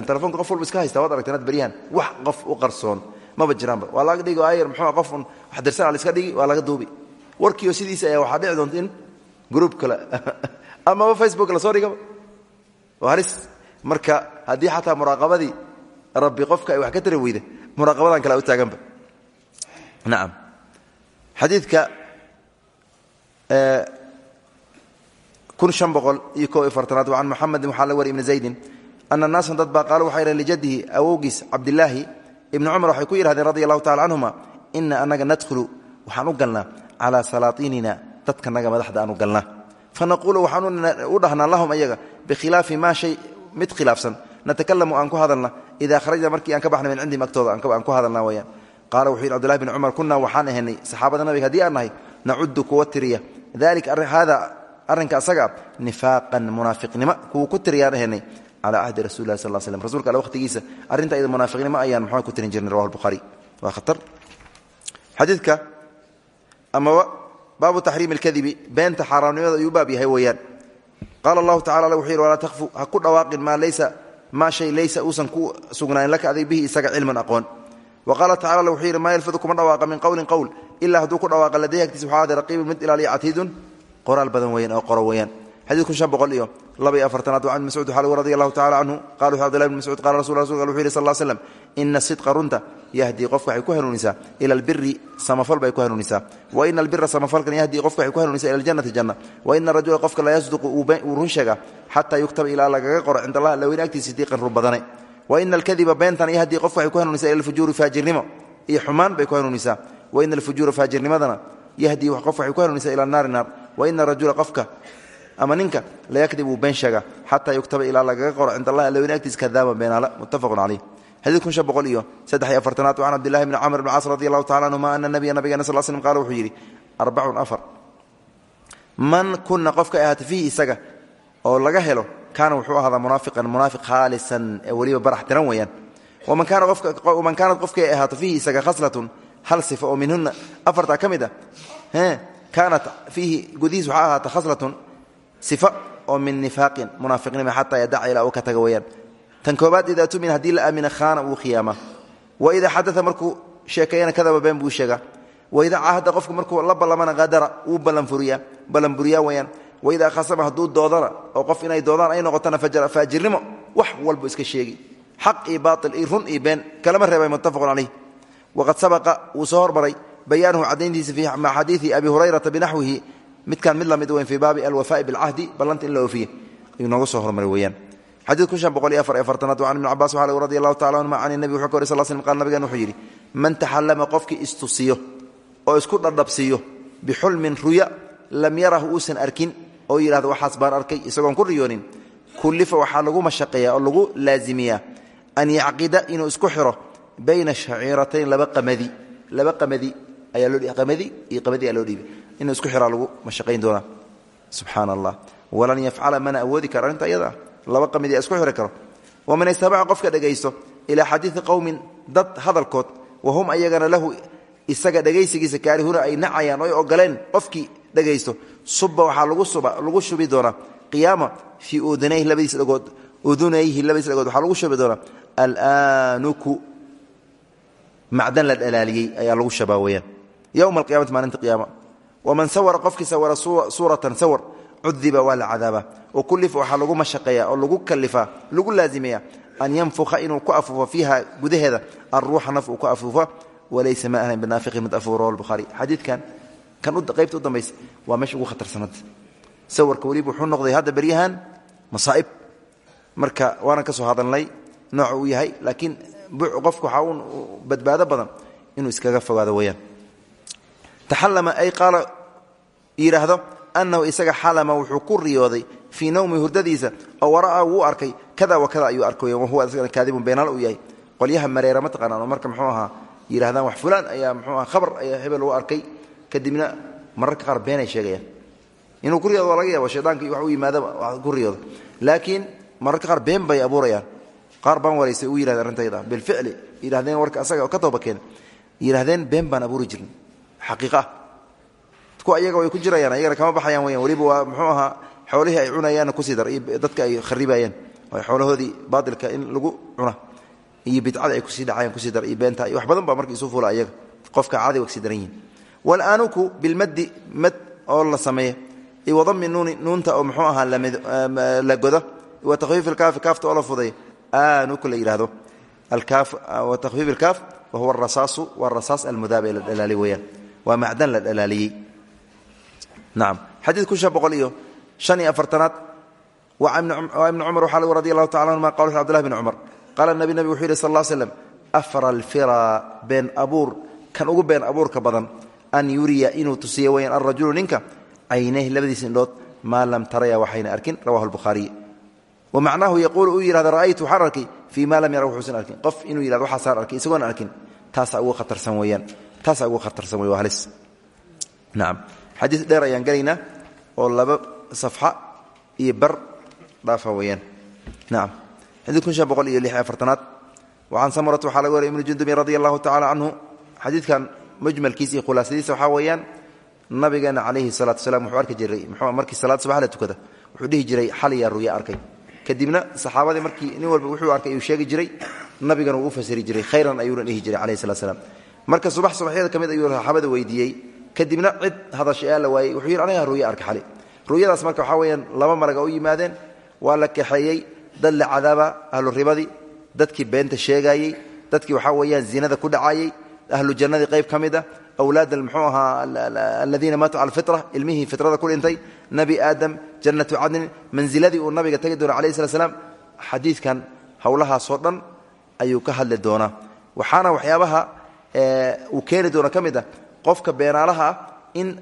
telefonka qof walba iska haysta waad aragteen ad beryahan wax qof u qarsoon maba jiraanba waa laaga dhigi ayar muxuu qof un wax dirsan la iska dhigi waa laga duubi warkiio sidiisa ayaa waxaa dhici doonta in gruub kale amaba facebook la soo dhigaba waa halis marka haddii xataa muraaqabadii rabbi qofka ay wax ka tari weyda muraaqabadan kale u taaganba nacam xadiidka kun shan boqol iyo ko iyo fartanaad can muxamedin waxaa la wari ibni zaydin ana naasan dad baa qaalu waxay lijadihi awowgiis cabdilaahi ibni cumar waxay ku yidhahdeen radi allahu tacala canhuma ina anaga nadkhulu waxaan u galnaa calaa salaatiinina dadkanaga madaxda aan u galnaa. Fanaquulu waxaan u dhahnaa lahum ayaga bikhilaafi maa shay mid khilaafsan natakalamu aan ku hadalna idaa kharajna markii aan ka baxna min cindihim agtooda aan ku hadalna weyaan qaala wuxuu yidhi abdullahi bn cumar kunaa waxaan ahaynay saxaabada nabiga haddii aan nahay nacudu kuwa tiriya. Dalika hada arrinka asaga nifaaqan munaafiqnimo kuwa ku tiriyaan ahaynay cala ahdi rasuli lah sal slm rasulka alle waqtigiisa arrinta iyada munaafiqnimo ayaan muxua ku tirin jirnay rawa buhaari waa khatar xadiidka amaba baabu taxriimi اlkadibi beenta xaaraamnimada ayuu baab yahay weeyaan qaala allahu tacala wuxuu yidhi walaa takfu ha ku dhawaaqin maa laysa maa shay laysa uusan ku sugnaanin laka adig bihi isaga cilman aqoon wa qaala tacala wuxuu yidhi maa yalfidu kuma dhawaaqa min qowlin qowl ilaa hadduu ku dhawaaqa ladayhi agtiisa waxaa aday raqiibun mid ilaaliya catiidun qoraal badan weeyaan oo qoro weeyaan xadiidku shan boqol iyo laba iyo afartanaad can mascuud xalw radi allahu tacala canhu qala wuxu abdulahi bn mascuud qala rasul rasulka wuxu yidhi sal l slam ina sidqa runta yahdii qofka waxay ku hanuunisaa ila albiri samafal bay ku hanuunisaa wa ina albira samafalkan yahdii qofka waxay ku hanuunisaa ila aljannati janna wa ina rajula qofka la yasduqu uu run sheega xataa yuktaba ilaa lagaga qoro cinda allah alla weyne agtiisa sidiiqan run badane wa ina alkadiba beentan yahdii qofka waxay ku hanuunisaa ila alfujuuri faajirnimo iyo xumaan bay ku hanuunisaa wa ina alfujuura faajirnimadana yahdii qof waxay ku hanuunisaa ila naari naar. Wa ina rajula qofka ama ninka layakdib uu been sheega xataa yuktaba ilaa lagaga qoro cinda allah alla weyne agtiisa kadaaban beenaala. Muttafaqun caleyh xadiid kun shan boqol iyo saddex iyo afartanaad can cabdillahi bni camr bn caas radi allahu tacala anhuma ana nabiya nabigana sal slm qaala wuxuu yidhi arbacun afar. Man kuna qofka ahaata fiihi isaga oo laga helo kaana wuxuu ahaadaa munaafiqan munaafiq khaalisan ee weliba barax tiran weeyaan. Waman kaanat qofkii ay ahaato fiihi isaga khaslatun hal sifa oo minhuna afartaa ka mid ah kaanat fiihi gudihiis waxaa ahaata khaslatun sifa oo min nifaaqin munaafiqnima xataa yadaca ilaa uu ka taga weeyaan. Tan koobaad idaa tumin haddii la aamina khaana uu khiyaama. Wa idaa xadaa markuu sheekeeyana kadaba been buu sheegaa. Waidaa caahada qofku markuu la ballamana qadara wuu ballanfuriyaa ballanburiyaa weyaan waidaa khasama hadduu doodana oo qof inay doodaan ay noqotona faajirnimo wax walbu iska sheegi. Xaq iyo baail iyo run iyo been kalama reebay muttafaqun calayh waqad sabaqa wuu soo hormaray. Bayaanuhu caddayntiisa fii abi hurayrata binaxwihi midkaan mid la mid weyn fii baabi alwafaa'i bilcahdi ballanta in la oofiye ayuu nooga soo hormaray weeyaan. Xadiid kun shan boqol iyo afar iyo afartanaad can ibni cabas waxaa radi allahu tacala anhuma can nebi wuxuu ka wary sal slam qal nabigan wuxuu man taxallama qofkii istusiyo oo isku dhadhabsiiyo bixulmin ruya lam yarahu uusan arkin oo yidhahdo waxaas baan arkay isagoon ku riyoonin kullifa waxaa lagu mashaqeeya oo lagu laazimiyaa an yacqida inuu isku xiro bayna shaciiratayn laba qamadi. Laba qamadi ayaa loo qamadi iyo qamadi ayaa loo dhiibay inuu isku xiraa lagu mashaqayn doonaa subxaana walan yafcala mana awoodi kara arrinta laba qamidi isku xiri karo. Waman istamaca qofka dhegaysto ilaa xadiidi qowmin dad hadalkood wa hum ayagana lahu isaga dhegaysigiisa kaarihuna ay nacayaan oy ogoleen qofkii dhegaysto suba waxaa lagu shubi doonaa qiyaama fii udunayhi labadiis dhagood udunayhi labadiis dhagood waxaa lagu shubi doonaa alaanuku macdan la dhalaaliyey ayaa lagu shabaa weyaan yowma alqiyamati maalinta qiyaama waman sawara qofkii sawara suuratan sawar cudiba waa la cadaaba wa kullifa waxaa lagu mashaqeeya oo lagu kalifaa lagu laazimaya an yanfuka inuu ku afuufo fiiha gudaheeda alruuxa naf uu ku afuufo walaysa ma ahayn binaafiqi mid afuuf rawa lbukhaari xadiidkan kan qaybta u dambaysa waa meesha ugu khatarsanada sawirka weliba wuxuu noqday hadda beryahan masaa'ib marka waanan ka soo hadalnay nooca uu yahay laakiin qofku waxaa uun badbaado taxallama ay qaala yidhaahdo annahu isaga xalama wuxuu ku riyooday fii nawmi hurdadiisa oo wara'a wuu arkay kada wa kada ayuu arkay wahuwa isagana kaadibun beenaal uu yahay. Qolyaha mareera ma taqaanaan oo marka muxuu ahaa yidhahdaan wax fulaan ayaa muxuu aha khabar ayaa hebel uu arkay. Kadibna mararka qaar beenay sheegayaan. Inuu ku riyoodo u yimaadaba wax ku riyoodo laakiin mararka warka asaga ka toobakeen yidhahdeen been abuuri jirin xaqiiqa. Ah kuwa iyaga way ku jirayaan ayagana kama baxayaan weyaan weliba waa muxuu ahaa xoolihii ay cunayaanna ku sii dar dadka ay kharibayeen oo xoolahoodii baatilka in lagu cuna iyo bidcada ay ku sii dhacayaan ku sii dar iyo wax badan baa marka isu fuula ayaga. Qofka caadi wa ka sii daran yihiin walaanuku bilmaddi mad oo la sameeya iyo wadami nuuni nuunta oo muxuu ahaa la godo. Wa takhfiif ilkaafi kaafta oo la fuday. Aanuku la yidhahdo alkaaf wa takhfiif ilkaaf wa huwa arasaasu waa rasaas almudaaba ee la dhalaaliy weeyaan waa macdan la dhalaaliyey. Nacam xadiid kun shan boqol iyo shan iyo afartanaad waa ibni cumar waxaa lagu radi allahu tacala anhuma qala abdulahi bn cumar. Qaala nabi nabig wuxuu yidhi sal ll slam afra alfira been abuur kan ugu been abuurka badan an yuriya inuu tusiya weyaan alrajulu ninka caynayh labadiisa indhood maa lam taraya waxayna arkin rawahu lbukhaariy wa macnaahu yaquulu uu yidhahda ra'aytu waxaan arkay fii ma lam yara wuxuusan arkin. Qof inuu yihahdo waxaasaan arkay isagoon arkin taasaa ugu khatarsan weyaan taasaa ugu khatarsan waa halis. Nacam xadiis dheer ayaan gelaynaa oo laba safxa iyo bar dhaafa weyaan nacam xadiid kun shan boqol iyo lix afartanaad. Wacan samarat waxaa laga wariya ibnu jundubi radi allahu tacala canhu xadiidkan mujmalkiisa iyo khulaasadiisa waxaa weeyaan nabigeena calayhi salaatu wasalaam wuxuu arki jiray muxuu markii salaad subax la tukada wuxuu dhihi jiray xaliyaa ruya arkay. Kadibna saxaabadii markii nin walba wuxuu arkay ayuu sheegi jiray nabigana uu u fasiri jiray khayran ayuuna dhihi jiray calayhi salatu slam marka subax subaxyada ka ayuu saxaabada weydiiyey. Kadibna cid hadashay la waayey. Wuxuu yidhi anigaa ru'ye arka xali ru'yadaas marka waxaa weeyaan laba malaga u yimaadeen. Waa la kaxeeyey dad cadaaba ahlu ribadii dadkii beenta sheegaayey dadkii waxaa weeyaan zinada ku dhacaayey ahlu jannadii qayb ka mid ah awlaad muxuu ahaa aladiina maatuu cala alfitra ilmihii fitrada ku dhintay nebi aadam jannatu cadnin mansiladii uu nabiga tagi doona alayh slat slam xadiidkan howlahaasoo dhan ayuu uu keeni doona ka mid ah qofka beenaalaha ah in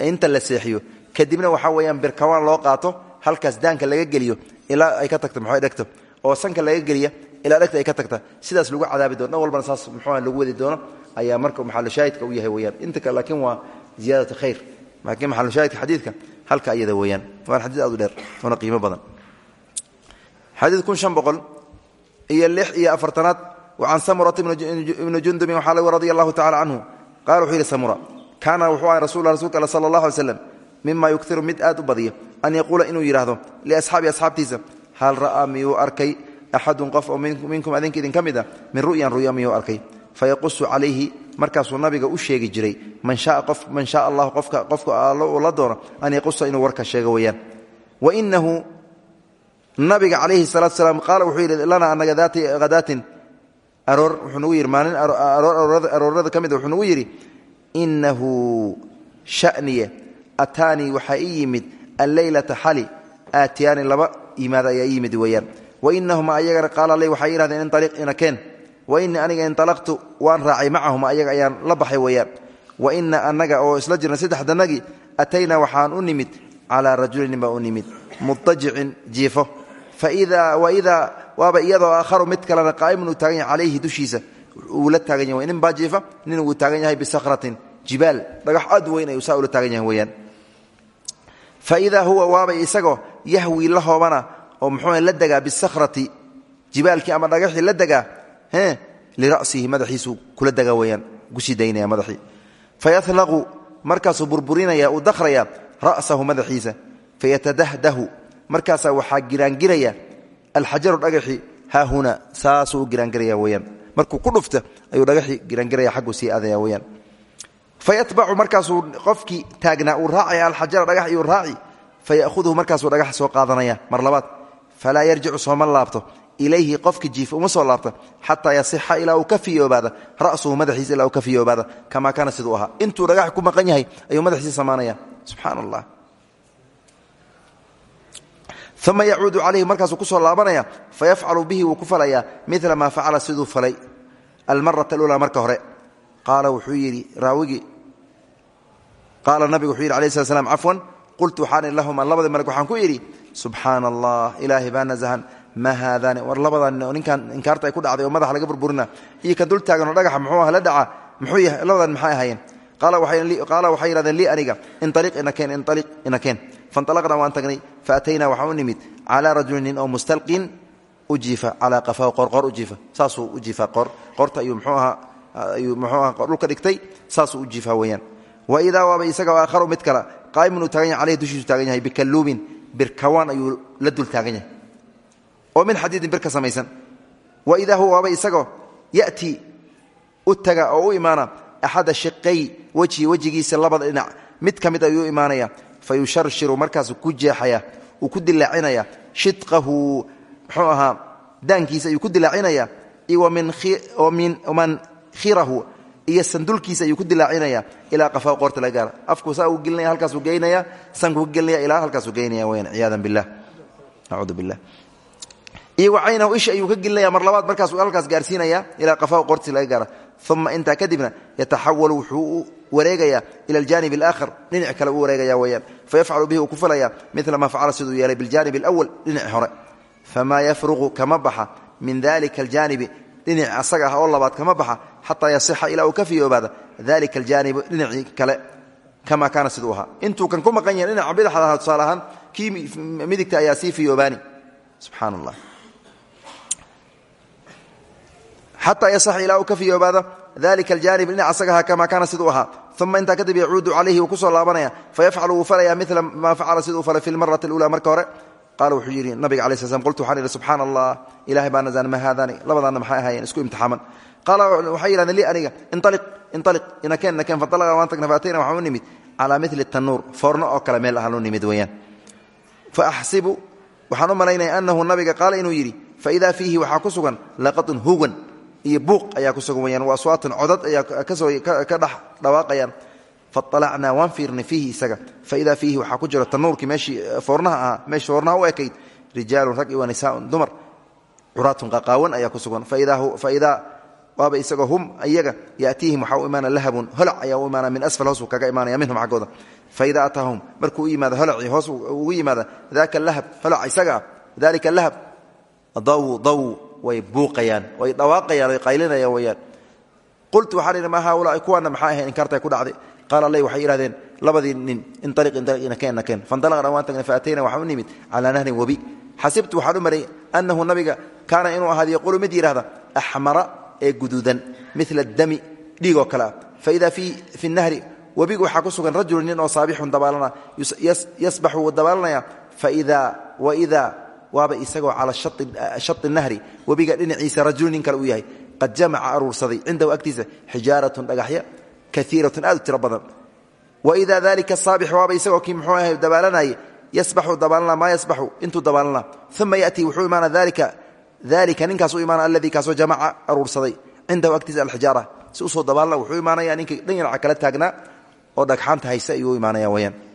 inta la seexiyo. Kadibna waxaa weeyaan birkawaan loo qaato halkaas daanka laga geliyo ilaa ay ka tagto muxuu dhegto? Oo sanka laga geliya ilaa dhegta ay ka tagta. Sidaas lagu cadaabi doono. Dhan saas muxuuha lagu wadi doono. Ayaa marka maxalushaahidka u yahay weyaan inta kale laakiin waa ziyaadatu khayr. Laakiin maxalushaahidka xadiidka halka iyada weeyaan. Waana xadiid aad u dheer oona qiimo badan. Xadiid kun shan boqol iyo lix iyo afartanaad can samurata ibni jundubin waxaa lagu radi allahu tacala canhu qala wuxuu yidhi samura kaana wuxuu ahay rasul rasulka all sala allah alay slam mima yugtiru mid aad u badiya an yaquula inuu yidhaahdo liasxaabi asxaabtiisa hal ra'aa miyuu arkay? Axadun qof oo minkum adinka idinka mid a min ru'yan ru'ya miyuu arkay? Fayaqusu calayhi markaasuu nabiga u sheegi jiray man shaa allah qofka allo uu la doono an yaqusa inuu warka sheego weeyaan. Wainahu nabiga calayhi salaatu salaam qaala wuxuu yidhi lana anaga daati hadaatin aroor wuxuu nagu yidhi maalin aroorada ka mida wuxuu nagu yidhi inahu shaniye ataanii waxaa ii yimid alleylata xali aatiyaani laba yimaada ayaa ii yimid weeyaan. Wainahuma ayagana qaala ley waxay yihahdeen inaliq inakeen wainii aniga inalaqtu waan raacay macahuma ayaga ayaan la baxay weeyaan. Waina anaga oo isla jirna saddexdanagii ataynaa waxaan u nimid calaa rajulinin baa u nimid mutajicin jiifo waidaa waaba iyadoo aakharu mid kalena qaa'imun taagan yahay calayhi dushiisa uu la taagan yahay nin baa jiifa uu taagan yahay bisakratin jibaal dhagax aad weyn ayuu saa ula taagan yahay weeyaan faidaa huwa waaba isagoo yahwii la hoobana oo muxuu la degaa bisakrati jibaalkii ama dhagaxii la degaa e lira'sihi madaxiisuu kula degaa weyaan ku sii daynaya madaxii fayalaqu burburinaya uu dakhraya ra'sahu madaxiisa fayatadahdahu markaasaa waxaa giraangiraya alxajaru dhagaxii haahuna saasuu u giraangiraya weyaan markuu ku dhufta ayuu dhagaxii giraangiraya xagguu sii aadaya weyaan fayatbacu markaasuu qofkii taagnaa uu raacaya alxajara dhagax iyuu raaci fayahuduhu markaasuu dhagax soo qaadanaya. Mar labaad falaa yarjicu sooma laabto. Ilayhi qofki jiif uma laabta. Xataa yasixa ilaa uu ka fiyoobaada. Ra'suhu madaxiisa ilaa uu ka fiyoobaada. Kamaa kaana siduu dhagax ku maqan yahay ayuu madaxiisa samaanaya subxaana allah uma yacuudu calayhi markaasuu ku soo laabanaya fayafcalu bihi wuu ku falayaa mila maa facala siduu falay almarata alulaa marka hore qaala wuxuu yidhi raawigii qaala nabigu wuxuu yidhi alai slat slam cafwan qultu waxaan idhi lahuma labadii malag waxaan ku idhi subxaana allah ilaahay baa nasahan maa haadaani war labadan ninkan inkaarta ay ku dhacday oo madaxa laga burburina iyo kan dul taaganoo dhagaxa muxuu ah la dhaca muxuu yahay labadan maxay ahaayeen qaala waxay yidhahdeen lii fanalaqnaa waan tagnay faataynaa waxaan u nimid calaa rajulin nin oo mustalqin u jiifa calaa qafahu qorqor u jiifa saasuu u jiifa qor qorta ayuu mxuu ahaa ayuu mxuu aha dhulka dhigtay saasuu u jiifaa weeyaan wa idaa isaga aakharu mid kale qaa'imun uu yahay caleyhi dushiisu taagan yahay bikaluubin birkawaan ayuu la dul taagan yahay oo min xadiidin bir samaysan wa idaa huwa waaba isagoo ya'tii u oo u imaana axada shiqay wejhi labada dhinac mid ka ayuu imaanaya fa yusharshiru markaasuu ku jeexaya uu ku dilaacinaya shidqahu muxuu ahaa daankiisa ayuu ku dilaacinaya man khirahu iyo sandulkiisa ayuu ku dilaacinaya ilaa qafa qoorta laga gaara. Afku saa uu gelinaya halkaasuu geynaya sankuu ka gelinaya ilaa halkaasuu geynaya weyaan ciyaada billah. Acuudu billah iyo wacaynahu isha ayuu ka gelinaya mar labaad markaasuu halkaas gaarsiinaya ilaa qafahu qoortiisa laga gaara uma intaa kadibna yataxawalu wuxuu u wareegaya ila aljaanib alaakhar dhinac kale u wareegaya weyaan fayafcalu bihi uu ku falaya mila maa facala siduu yeelay biljaanib alawal dhinac hore. Famaa yafruqu kama baxa min dalika aljaanibi dhinac asaga ah oo labaad kama baxa xataa yasixa ilaa uu ka fiyoobaada dalika aljaanibu dhinacii kale kamaa kaana siduu ahaa. Intuu kan ku maqan yahay dhinaca bidaxda ahaa tusaale ahaan kii midigta ayaa sii fiyoobaani subxaan allah xataa yasaxa ilaa uu ka fiyoobaado dalika aljaanib dhinac asaga ahaa kamaa kaana siduu ahaa. Uma intaa kadib yacuudu calayhi wuu ku soo laabanaya fayafcalu wuu falaya mila maa facala siduu falay fi lmarati alula marka hore. Qaala wuxuu yidhi nabiga alai sl qultu waxaan idhi subxaana allah ilahay baa nazaan ma haadaani labadaanna maxay ahaayeen isku imtixaaman. Qaala waxay yidhahdeen lii aniga inaliq inaliq inakeen nakeen fadalaqa waan tagna faatayna waxaan u nimid calaa mili tanuur foorno oo kale meel ahaan u nimid weeyaan. Fa axsibu waxaan u malaynaya anahu nabiga qaala inuu yidhi faidaa fiihi waxaa ku sugan laqatun huwan iyo buuq ayaa ku sugan weyaan wa aswaatun codad ayaa ka dhex dhawaaqayaan. Faalacnaa waan fiirnay fiihi isaga. Faidaa fiihi waxaa ku jiro tanuurkii meeshii foornaha ahaa meeshii foornaha u ekayd rijaalun rag wa nisaaun dumar. Curaatun qaqaawan ayaa ku sugan. Faidaa waaba isagoo hum iyaga yatiihim waxaa u imaana lahabun. Holac ayaa u imaana min asfal hoos kaga imaanaya minhum xaggooda. Faida ataahum markuu u yimaado holacii hoos ugu yimaada daka lahab holac isaga ah dalika lahab. Daw daw way buuqayaan way dhawaaqayaan way qaylinayaan weyaan qultu waxaan idhi maa haaulaai kuwaana maxaa ahayn inkaartay ku dhacday? Qaala ley waxay yidhahdeen labadii nin inaliq inaliq inakeen nakeen fandalaqna waan tagnay faatayna waxaan u nimid calaa nahrin webi xasibtu waxaan u maray annahu nabiga kaana inuu ahaad yaquulu mid yidhahda axmara ee guduudan mila dami dhiigoo kale ah. Faida fi nahri webigu waxaa ku sugan rajulu nin oo saabixun dabaalana yasbaxu wuu dabaalanaya faidaa waidaa waaba isagoo calaa shai nahri webiga dhinaciisa rajulu nin kale uu yahay. Qad jamaca aruursaday. Cindahu agtiisa xijaaratun dhagaxya kaiiratun aad u badan. Waida dalika saabix waaba isagoo kii muxuu ahay dabaalanayay yasbaxu dabaalana maa yasbaxu? Intuu dabaalana uma yatii wuxuu imaana dalika dalika ninkaas u imaana aladii kaasoo jamaca aruursaday. Cindahu agtiisa alxijaara. Si u soo dabaalna wuxuu imaanaya ninkii dhinaca kala taagnaa oo dhagxaanta hayse ayuu imaanaya weyaan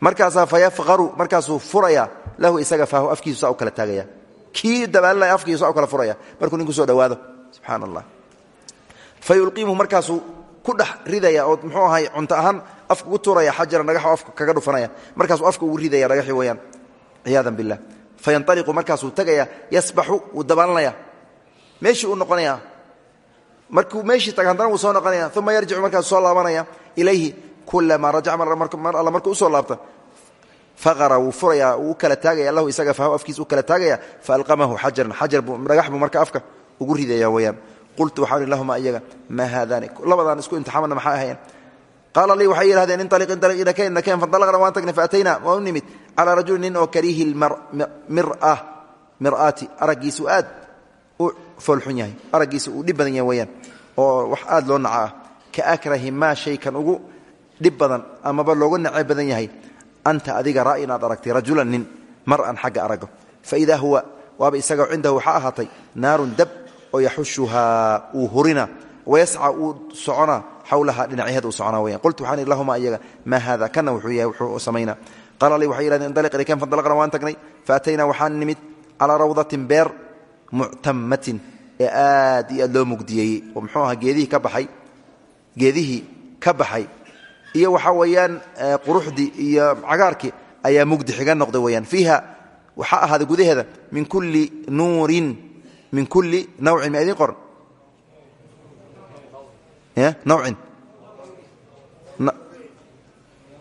markaasaa fayafqaru markaasuu furaya lahu isaga faahu afkiisu saa u kala taagaya. Kii dabaalanaya afkiisu saa u kala furaya markuu ninku soo dhawaado subxaana allah fa yulqiimuhu markaasuu ku dhex ridaya oo muxuu ahay cunto ahaan afka ugu tuuraya xajaran dhagaxoo afka kaga dhufanaya markaasuu afka ugu ridaya dhagaxii weyaan ciyaadan billah. Fayanaliqu markaasuu tagaya yasbaxu wuu dabaalanaya meeshii uu noqonaya markuu meeshii taga haddana wuu soo noqonaya uma yarjicu markaasuu soo laabanaya. Ilayhi kulamaa rajaca mar alla markuu u soo laabta faqara wuu furaya wuu kala taagaya lahu isaga fahu afkiis u kala taagaya faalqamahu xajaran xajar dhagax buu marka afka ugu ridaya weyaan qultu waxaan ihi lahuma iyaga maa haadaani labadaan isku imtixaamana maxaa ahayen qaala lii waxay yidhahdeen inaliq inaliq inakeen nakeen fandalaqna waan tagnay faatayna waan u nimid. Calaa rajuli nin oo kariihi mira mir'aati araggiisu aad u foolxun yahay araggiisa uu dhib badan yahay weyaan oo wax aad loo naca ah. Ka akrahi maa shaykan ugu dhib badan amaba loogu nace badan yahay. Anta adiga ra' inaad aragtay rajulan nin mar'an xagga arago. Faidaa huwa waaba isagao cindahu waxaa ahaatay naarun dab oo yaxushuhaa uu hurina wayasca uu soconaa xawlaha dhinaceed uu soconaa weyan qultu waxaan ihi lahuma iyaga maa haada kana wuxuu yahay wuxuu samaynaa qaala lii waxay yihahdeen indaliq ilayken fandalaqna waan tagnay. Faataynaa waxaan nimid calaa rawdatin beer muctamatin ee aad iyo aad loo mugdiyeeyey oo muxuu ahaa geedihii ka baxay geedihii ka baxay iyo waxaa weeyaan quruxdii iyo cagaarkii ayaa mugdi xiga noqday weyaan fiiha waxaa ahaaday gudaheeda min kulli nuurin min kulli nawcin ma idin qoran nawcin.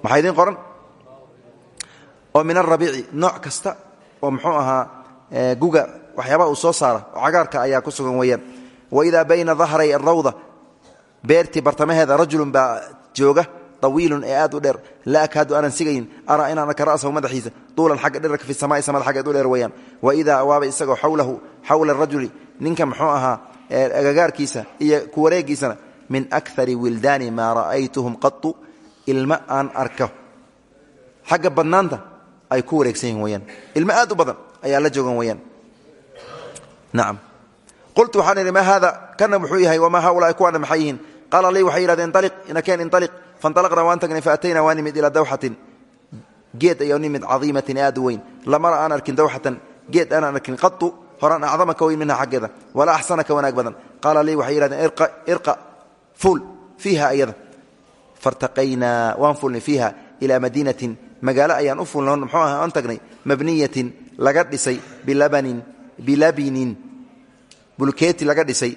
Maxaa idin qoran oo min arabiici nooc kasta oo muxuu ahaa guga waxyaabaha uu soo saara cagaarka ayaa ku sugan weeyaan. Waidaa bayna dahray arawda beertii bartamaheeda rajulun baa jooga awiilun ee aad u dheer laa akaadu aanan sigayn araa inaan arka ra'sahu madaxiisa duulan xagga dherarka fi samai samada xaggeed u dheer weyaan waidaa waaba isagoo xawlahu xawla rajuli ninka muxuu ahaa agagaarkiisa iyo ku wareegiisana min akari wildaani maa ra'aytuhum qatu ilma aan arko xagga badnaanta ay ku wareegsan yihiin weyaan ilmo aad u badan ayaa la joogan weyaan nacam qultu waxaan idhi maa haada kana muxuu yahay fanalaqna waan tagnay faatayna waan nimid ilaa dawxatin geed ayaa nimid cadiimatin aad u weyn lamara aan arkin dawxatan geed aanaan arkin qatu horaan acdama ka weyn minha xaggeeda walaa axsana ka wanaag badan qaala lii waxay yihahdeen irqa fuul fiiha ayada fartaqaynaa waan fulnay fiiha ilaa madiinatin magaalo ayaan u fulna mxuu aha aan tagnay mabniyatin laga dhisay bilabanin bilabinin bulkeeti laga dhisay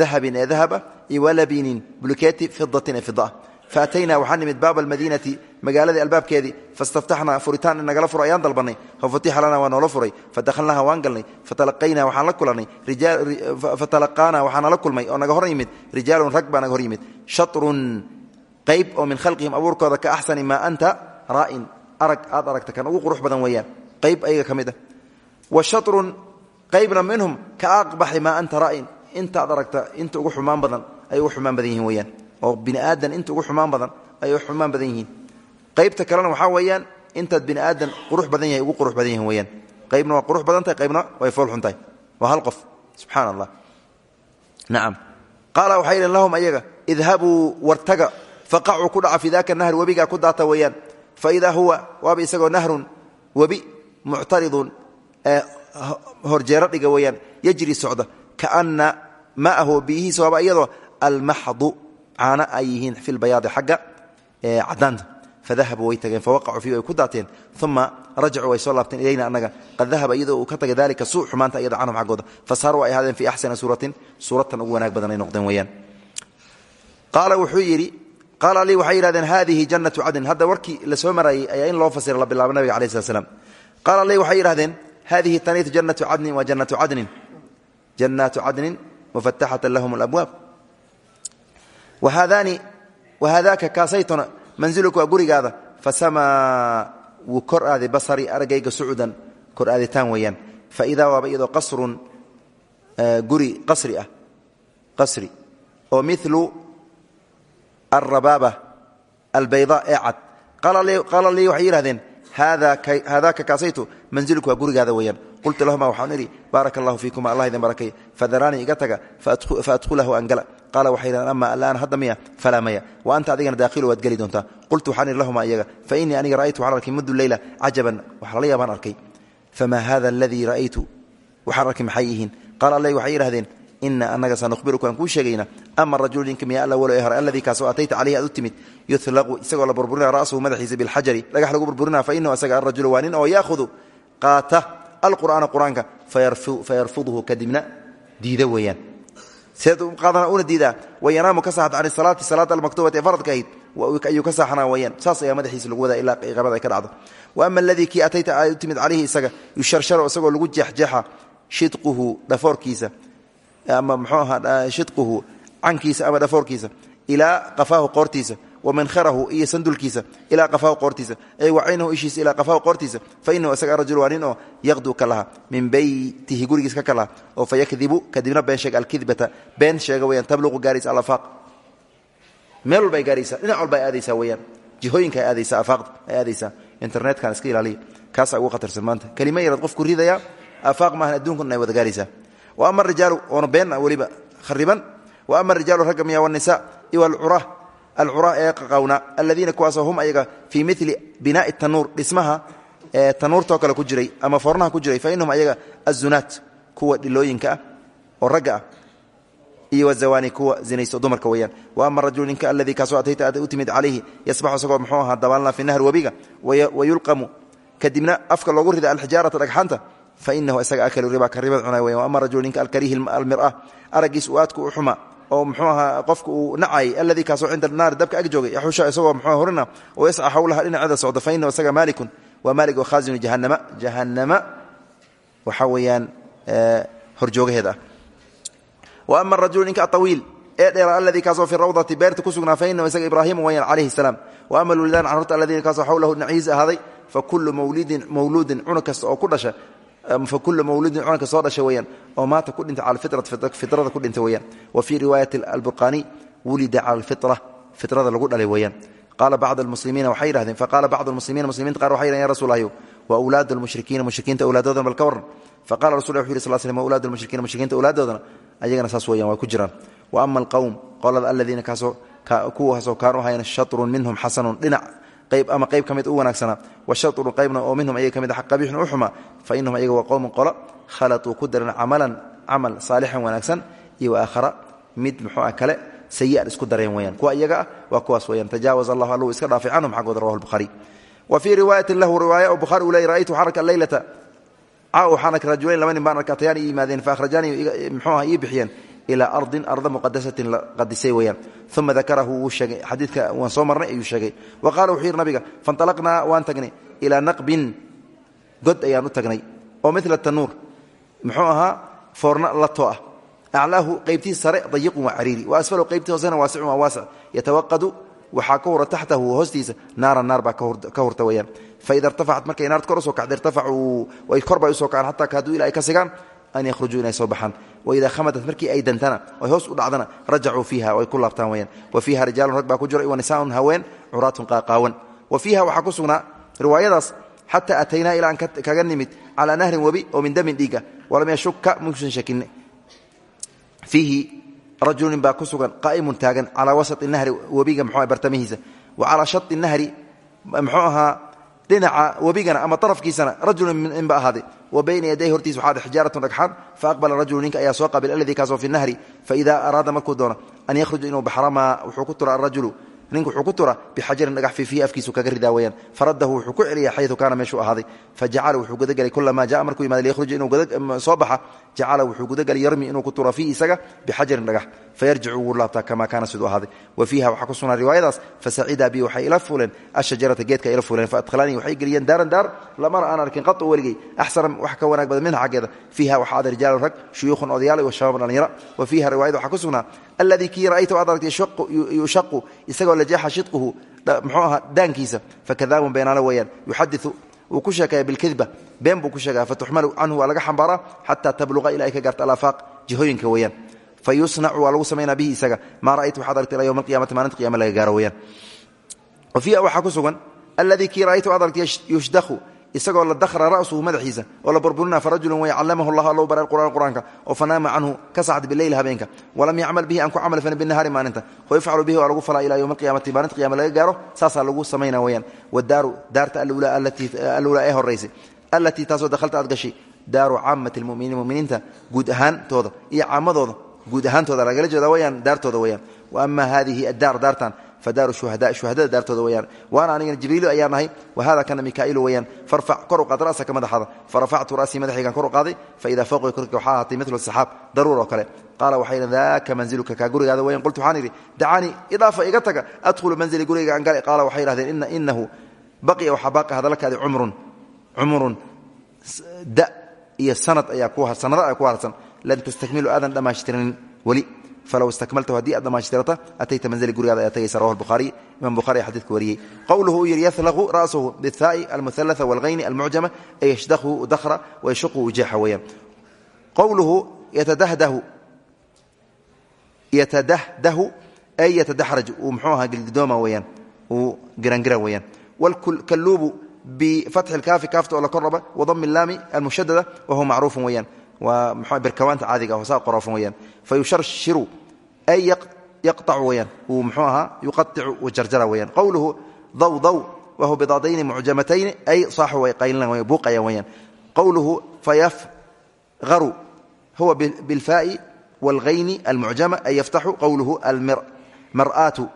dahabin ee dahaba iyo walabinin bulkeeti fidatin ee fidaa faataynaa waxaa nimid baaba almadiinati magaaladii albaabkeedii fastaftaxnaa furitaan in nagala furo ayaan dalbannay fafutixa lanaa waa noola furay fadakhalnaaha waan galnay fatalaqaynaa waxaan la kulanay fatalaqaanaa waxaana la kulmay oo naga hor yimid rijaalun rag baa naga hor yimid shatrun qayb oo min khalqihim abuurkooda ka axsani maa anta raa'in arag aad aragta kan ugu qurux badan weeyaan qayb ayaga ka mid ah wa shatrun qaybna minhum maa anta ra'in oo bini aadan inta ugu xumaan badan ay xumaan badan yihiin. Qaybta kalena waxaa weeyaan intaad bini aadan qurux badan yahay ugu qurux badan yihiin weyaan qaybna waa qurux badan tahay qaybna way foolxun tahay. Waa hal qof. Subxaana allah nacam qaala waxay lahum ayaga idhabuu wartaga faqacuu ku dhaca fii nahri webigaa ku daata weeyaan. Fa idaa huwa waaba isagoo nahrun webi muctaridun horjeero dhiga weeyaan yajri socda kaana maahu biyihiisa waaba iyadoo almaxdu caana ay yihiin fi lbayaadi xagga cadaanta fadahabuu way tageen fawaqacuu fii way ku daateen. Uma rajacuu way soo laabteen ilayna annaga. Qad dahaba iyadoo uu ka tagay dalika suu xumaanta iyada canhum xaggooda. Fasaaruu ay ahaadeen fii axsani suuratin. Suuratan ugu wanaag badan ay noqdeen weeyaan. Qaala wuxuu yidhi qaala lii waxay yidhahdeen haadihi jannatu cadnin. Hadda warkii la soo marayay ayaa in loo fasira la bilaaba nabiga alai slat slam qaala lii waxay yidhahdeen hadihi taniitu jannatu cadnin waa jannatu cadnin. Jannaatu cadnin mufataxatan lahum alabwaab wahaadaaka kaasaytona manziluka waa gurigaada. Fasamaa wuu kor aaday basari aragayga sucudan kor aaditaan weeyaan. Faidaa waaba iyadoo qasrun guri qasri ah qasri. Oo milu alrabaaba albayda ee cad. Qaala lii waxay yidhahdeen haadaaka kaasaytu manzilku waa gurigaada weeyaan qultu lahuma waxaan idhi baaraka allahu fiikuma allah idin barakay. Fadaraanii iga taga faadkhulahu angala. Qaala waxay yidhahdeen ama alaan hadda miya? Falaa maya wa anta adigana daakhilu waad geli doontaa. Qultu waxaan idhi lahuma iyaga. Fa innii aniga ra'aytu waxaan arkay mundu leyla cajaban. Wax lala yaabaan arkay. Famaa hada aladii ra'aytu? Waxaan arkay maxay yihiin? Qaala alla waxay yidhahdeen ina anaga sanuhbiruku aan kuu sheegayna ama rajulu ninka miya alla walo ee hore alladii kaasoo atayta calayhi aad u timid yulaqu isagoo la burburinaya ra'sahu madaxiisa bilxajari dhagax lagu burburinaya fa inahu asaga arajulu waa nin oo yaahudu qaata alqur'aana qur'aanka fayarfuduhu kadibna diida qaadana una diidaa wayanaamu ka saaxata can salaati salaada almaktubati ee faradka ahayd ayuu ka saaxanaa weyaan saas ayaa madaxiisa lagu wadaa ilaa iqaamada ay ka dhacdo. Wa ama aladii kii atayta aad u timid calayhi isaga yusharsharo isagoo lagu jeexjeexa shidquhu dhafoorkiisa ama mxuu ahaa shidquhu wa mankharahu iyo sandulkiisa ilaa qafaahu qoortiisa. Ay wa caynahu ishiisa ilaa qafaahu qoortiisa. Fa inahu isaga rajul waa nin oo yaqduu ka laha min beytihi gurigiis ka ka laha oo fa yakdibu kadibna been sheega alkidbata. Been sheega weyaan tabluqu gaaraysa alafaaq. Meel walba ay gaaraysaa dhinac walba ay aadaysaa weyaan jihooyinka ay aadaysaa afaaqda ay aadaysaa. Internetkan iska ilaaliya kaasaa ugu khatarsan maanta. Kelima yaraad qofku ridaya afaaq maahan addunkun ay wada gaaraysaa. Wa ama arijaalu oona been weliba khariban. Wa alcura ee qaqawna aladiina kuwaasoo hum ayaga fii mili binaai tanuur dhismaha tanuurtoo kale ku jiray ama foornaha ku jiray fa inahum ayaga azunaat kuwa dhilooyinka ah oo ragga ah iyo wazawaani kuwa zinaysto dumarka weeyaan wa ama rajulu ninka aladii kaasoo atayta aad u timid calayhi yasbaxu isagoo muxuu ahaa dabaalna fi nahri webiga wayulqamu kadibna afka loogu rida alxijaarata dhagxanta fainahu isaga akalu riba ka ribad cunay weyan ama rajul ninka alkariihi almira aragiis uu aadku u xuma oo muxuu ahaa qofka uu nacayay alladii kaasoo cinda naari dabka ag joogay yaxusha isagoo muxuu horina oo yasca xawlaha dhinaceeda socda fa inahu isaga maalikun waa maalik oo khaasinu jahannama jahannama waxaa weeyaan horjoogaheeda ah wa ama arajulu ninka atawiil ee dheera alladii kaasoo fi rawdati beerta ku sugnaa fa inahu isaga ibraahimu weyaan calayhi salaam. Wa ama alwildaan carruurta alladiina kaasoo xawlahu naciis ahaaday fa kullu mawlidin mawluudin cunug kasta oo ku dhasha fakula mawludin cunanka soo dhasha weyaan oo maata ku dhintay cala fitrada ku dhintay weyaan wa fii riwaayati alburqaani wulida cala alfitra fitrada lagu dhalay weeyaan. Qaala bacd almuslimiina waxay yidhahdeen faqaala bacd almuslimiina muslimiinta qaar waxay yidhahen ya rasul ahyo wa awlaadu almushrikiina mushrikiinta awlaadoodana bal ka warran faqala rasul wuxu yiri sal slm jiraan. Wa ama alqowm qolada aladiina kaasoo kuwaasoo kaanuu hayan shatrun ama qayb ka mid u wanaagsanaa washaru qaybna oo minhum ayaga ka mid qabiixun u xumaa fa inahum ayaga waa qowmun qolo. Khalatuu ku daran camalan camal saalixan wanaagsan. Iyo waaaakhara mid muxuu ah kale sayian isku dareen weyaan kuwa iyaga ah waa kuwaas weyaan tajaawaz allahu allu iska dhaafay canhum xaggooda rawahu lbuhaari wa fii riwaayatin lahu riwaaya o buhari uu ley ra'aytu waxaan arka leylata caa waxaan arka rajulayn laba nin baan arka atayaan ii yimaadeen fa akhrajaanii muxuu ah ii bixiyeen ilaa ardin arda muqadasatin la qadisay weyaan uma dakarahu wuu sheegay xadiidka waan soo marnay ayuu sheegay. Wa qaala wuxuu yidhi nabiga fanalaqnaa waan tagnay ilaa naqbin. God ayaan u tagnay oo mila tanuur muxuu ahaa foorna lato ah. Aclaahu qaybtiis sare dayiqun waa cariiri. Wa asfalu qaybtii hoosena waasicun waa waasic. Yatawaqadu waxaa ka hura taxtahu hoostiisa naaran naar baa ka hurta weyaan faida irtafacat markay naarta kor u soo kacda irtafacuu ay kor bay u soo kacaan xataa kaaduu ila ay ka sigaan an yakhrujuu inay soo baxaan waidaa khamadat markii ay dantana oy hoos u dhacdana rajacuu fiiha ay ku laabtaan weyaan wa fiiha rijaalun rag baa ku jira wa nisaaun haween curaatun qaaqaawan. Wa fiiha waxaa ku sugnaa riwaayadaas xataa ataynaa ilaa aan kaga nimid calaa nahrin webi oo min damin dhiiga walam yashuka musan shakinne. Fiihi rajulin baa ku sugan qaa'imun taagan calaa wasati nahri webiga mxu bartamihiisa. Wa calaa shai nahri mxuu ahaa dhinaca webigana ama arafkiisana rajulun minba ahaaday wa bayna yaday hortiis waxaad xijaaratun dhagxaan faaqbala rajulu ninka ayaa soo qabil aladii kaasoo fi nahri faida araada markuu doono an yakhruja inuu baxramaa wuxuu ku tura arajulu ninku wuxuu ku tura bixajarin dhagax fiifihi afkiisu kaga ridaa faradahu wuxuu ku celiya xayu kaana meeshuu ahaaday. Fajacala wuxuu gudagelay kulamaa jaa markuu yimaada liyakhruja inuu soo baxa jacala wuxuu gudagelay yarmi inuu ku tura fiihi isaga bixajarin dhagax fayarjicu wuu laabtaa kamaa kaana siduu ahaaday wa fiiha waxaa ku sugnaa riwaayadaas fasacida bi waxay ila fuuleen ashajarata geedka ila fuuleen faadkhalanii waxay geliyeen daaran daar lamana aan arkin qatu weligey axsana wax ka wanaag badan minha xaggeeda fiiha waxaa ada rijaalun rag shuyuukhun odayaal wa shabaabun dhallinyara wa fiiha riwaayada waxaa ku sugnaa alladii kii ra'ayta ad aragtay yushaqu isagoo lajeexa shidquhu muxuu ahaa daankiisa fakadaabun beenaale weeyaan yuxadiu wuu ku sheekaya bilkadba been buu ku sheegaya fatuxmalu canhu waa laga xambaaraa xataa tabluqa ila ay ka gaarta alaafaaq jihooyinka weeyaan fa yusnacu waa lagu samaynaa bihi isaga maa ra'aytu waxaad aragtay ilaa yowma alqiyamati maalinta qiyama laga gaaro weeyaan wa fiiha waxaa ku sugan alladii kii ra'aytu ad aragtay yushdahu isagoo la dahra ra'suhu madaxiisa oo la burburina farajulun way callamahu llah allow bara qur'aan qur'aanka oo fanaama canhu ka sacd bileyl habeenka walam yacmal bihi aan ku camal falin binahaari maalinta wa yufcalu bihi waa lagu falaa ilaa yowma alqiyamati maalinta qiyama laga gaaro saasaa lagu samayna weyaan wadaaru daarta alulaa ee horaysay allatii taasoo dakhalta aad gashay daaru caamati lmuminiin muminiinta guud ahaantooda iyo caamadooda guud ahaantooda lagala jeeda weyaan daartooda weyaan wa ama hadihi addaar daartan fadaaru shuhada shuhadada daartooda weyaan waana anigana jibriilu ayaan nahay wa hada kana mikaa'ilu weyaan farfac kor u qaad ra'saka madaxaada farafactu ra'sii madaxaygaan kor u qaaday faidaa fawqi korka waxaa ahaatay midlu saxaab daruur oo kale. Qaala waxay idhi daaka manziluka kaa gurigaada weyan qultu waxaan idhi dacanii idaafa iga taga adkhulu manzili gurigayga aan gale qaala waxay idhahdeen inahu baqiya waxaa baaqa hadalakaadi cumrun cumrun da iyo sanad ayaa ku sanado ayaa ku harsan lan tastakmilu aadan dhammaashtirinin weli falow istakmaltahu haddii aad dhammaashtirata atayta manzili gurigaada ayaa tagaysa rawahu lbukhaariy imam bukhari ayaa xadidka wariyey qowluhu uu yidhi yahlaqu ra'sahu biاthaa'i almuhalaa walghayni almucjama ay yashdaqhu dakhra wayashuqu ujeexa weeyaan qowluhu yatadahdahu yatadahdahu ay yatadaxraj uu muxuu ahaa gilgidooma weeyaan uu girangiran weeyaan wlkaluubu bifatxi lkaafi kaafta oo la kor raba wadami laami almushadada wahuwa macruufun weeyaan waa birkawaanta caadiga ah hosaa qoroofan weyaan fa yusharshiru ay yaqacu weyaan uu mxuu ahaa yuqaicu u jarjara weyaan qowluhu dawdaw wahu bidaadayni mucjamatayni ay saaxu way qaylinan w buuqayan weyaan qowluhu fayafharu huwa bilfaai walghayni almucjama ay yaftaxu. Qowluhu almar'aatu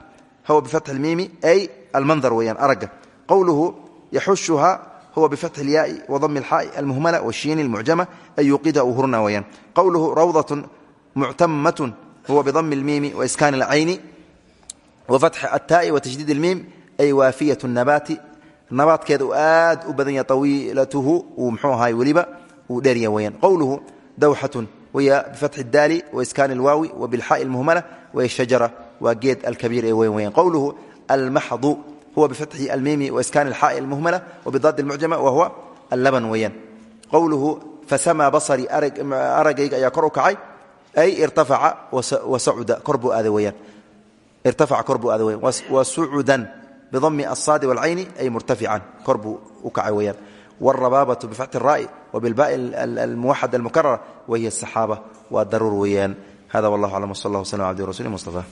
huwa bifatxi lmiimi ay almandar weyaan aragga. Qowluhu yaxushuha huwa bifatxi ilyaai wadami alxaa'i almuhmala washiini almucjama an yuuqida uu hurna weyaan qowluhu rawdatun muctamatun huwa bidami almiimi waiskaani alcayni wafatxi attaa'i watashdiid almiim ay waafiyat nabaati nabaadkeeda uu aad u badan yaha awiilatuhu uu mxuu ahaay weliba uu dherya weyaan qowluhu dawxatun waya bifatxi daali waiskaani alwaawi wabilxaa'i almuhmala washajara waa geed alkabiir ee weyn weyaan qowluhu almaxdu huwa bifatxi almiimi waiskaani اlxaa'i almuhmala wabidaadi اlmucjama wahuwa allaban weyaan qowluhu fasamaa basarii aragayga ayaa kor u kacay ay irtafaca wasacuda kor buu aaday weyaan irtafaca kor buu aaday weyan wasucudan bidami aلsaadi wاlcayni ay murtafican kor buu u kacay weyaan wاlrabaabaةu bifatxi الraa'i wabilbaءi almuwaxad almukarara wahiy الsaxaaba waa daruur weeyaan hada wallah aclam wsal اllah wslm abdi rasuuli mustafa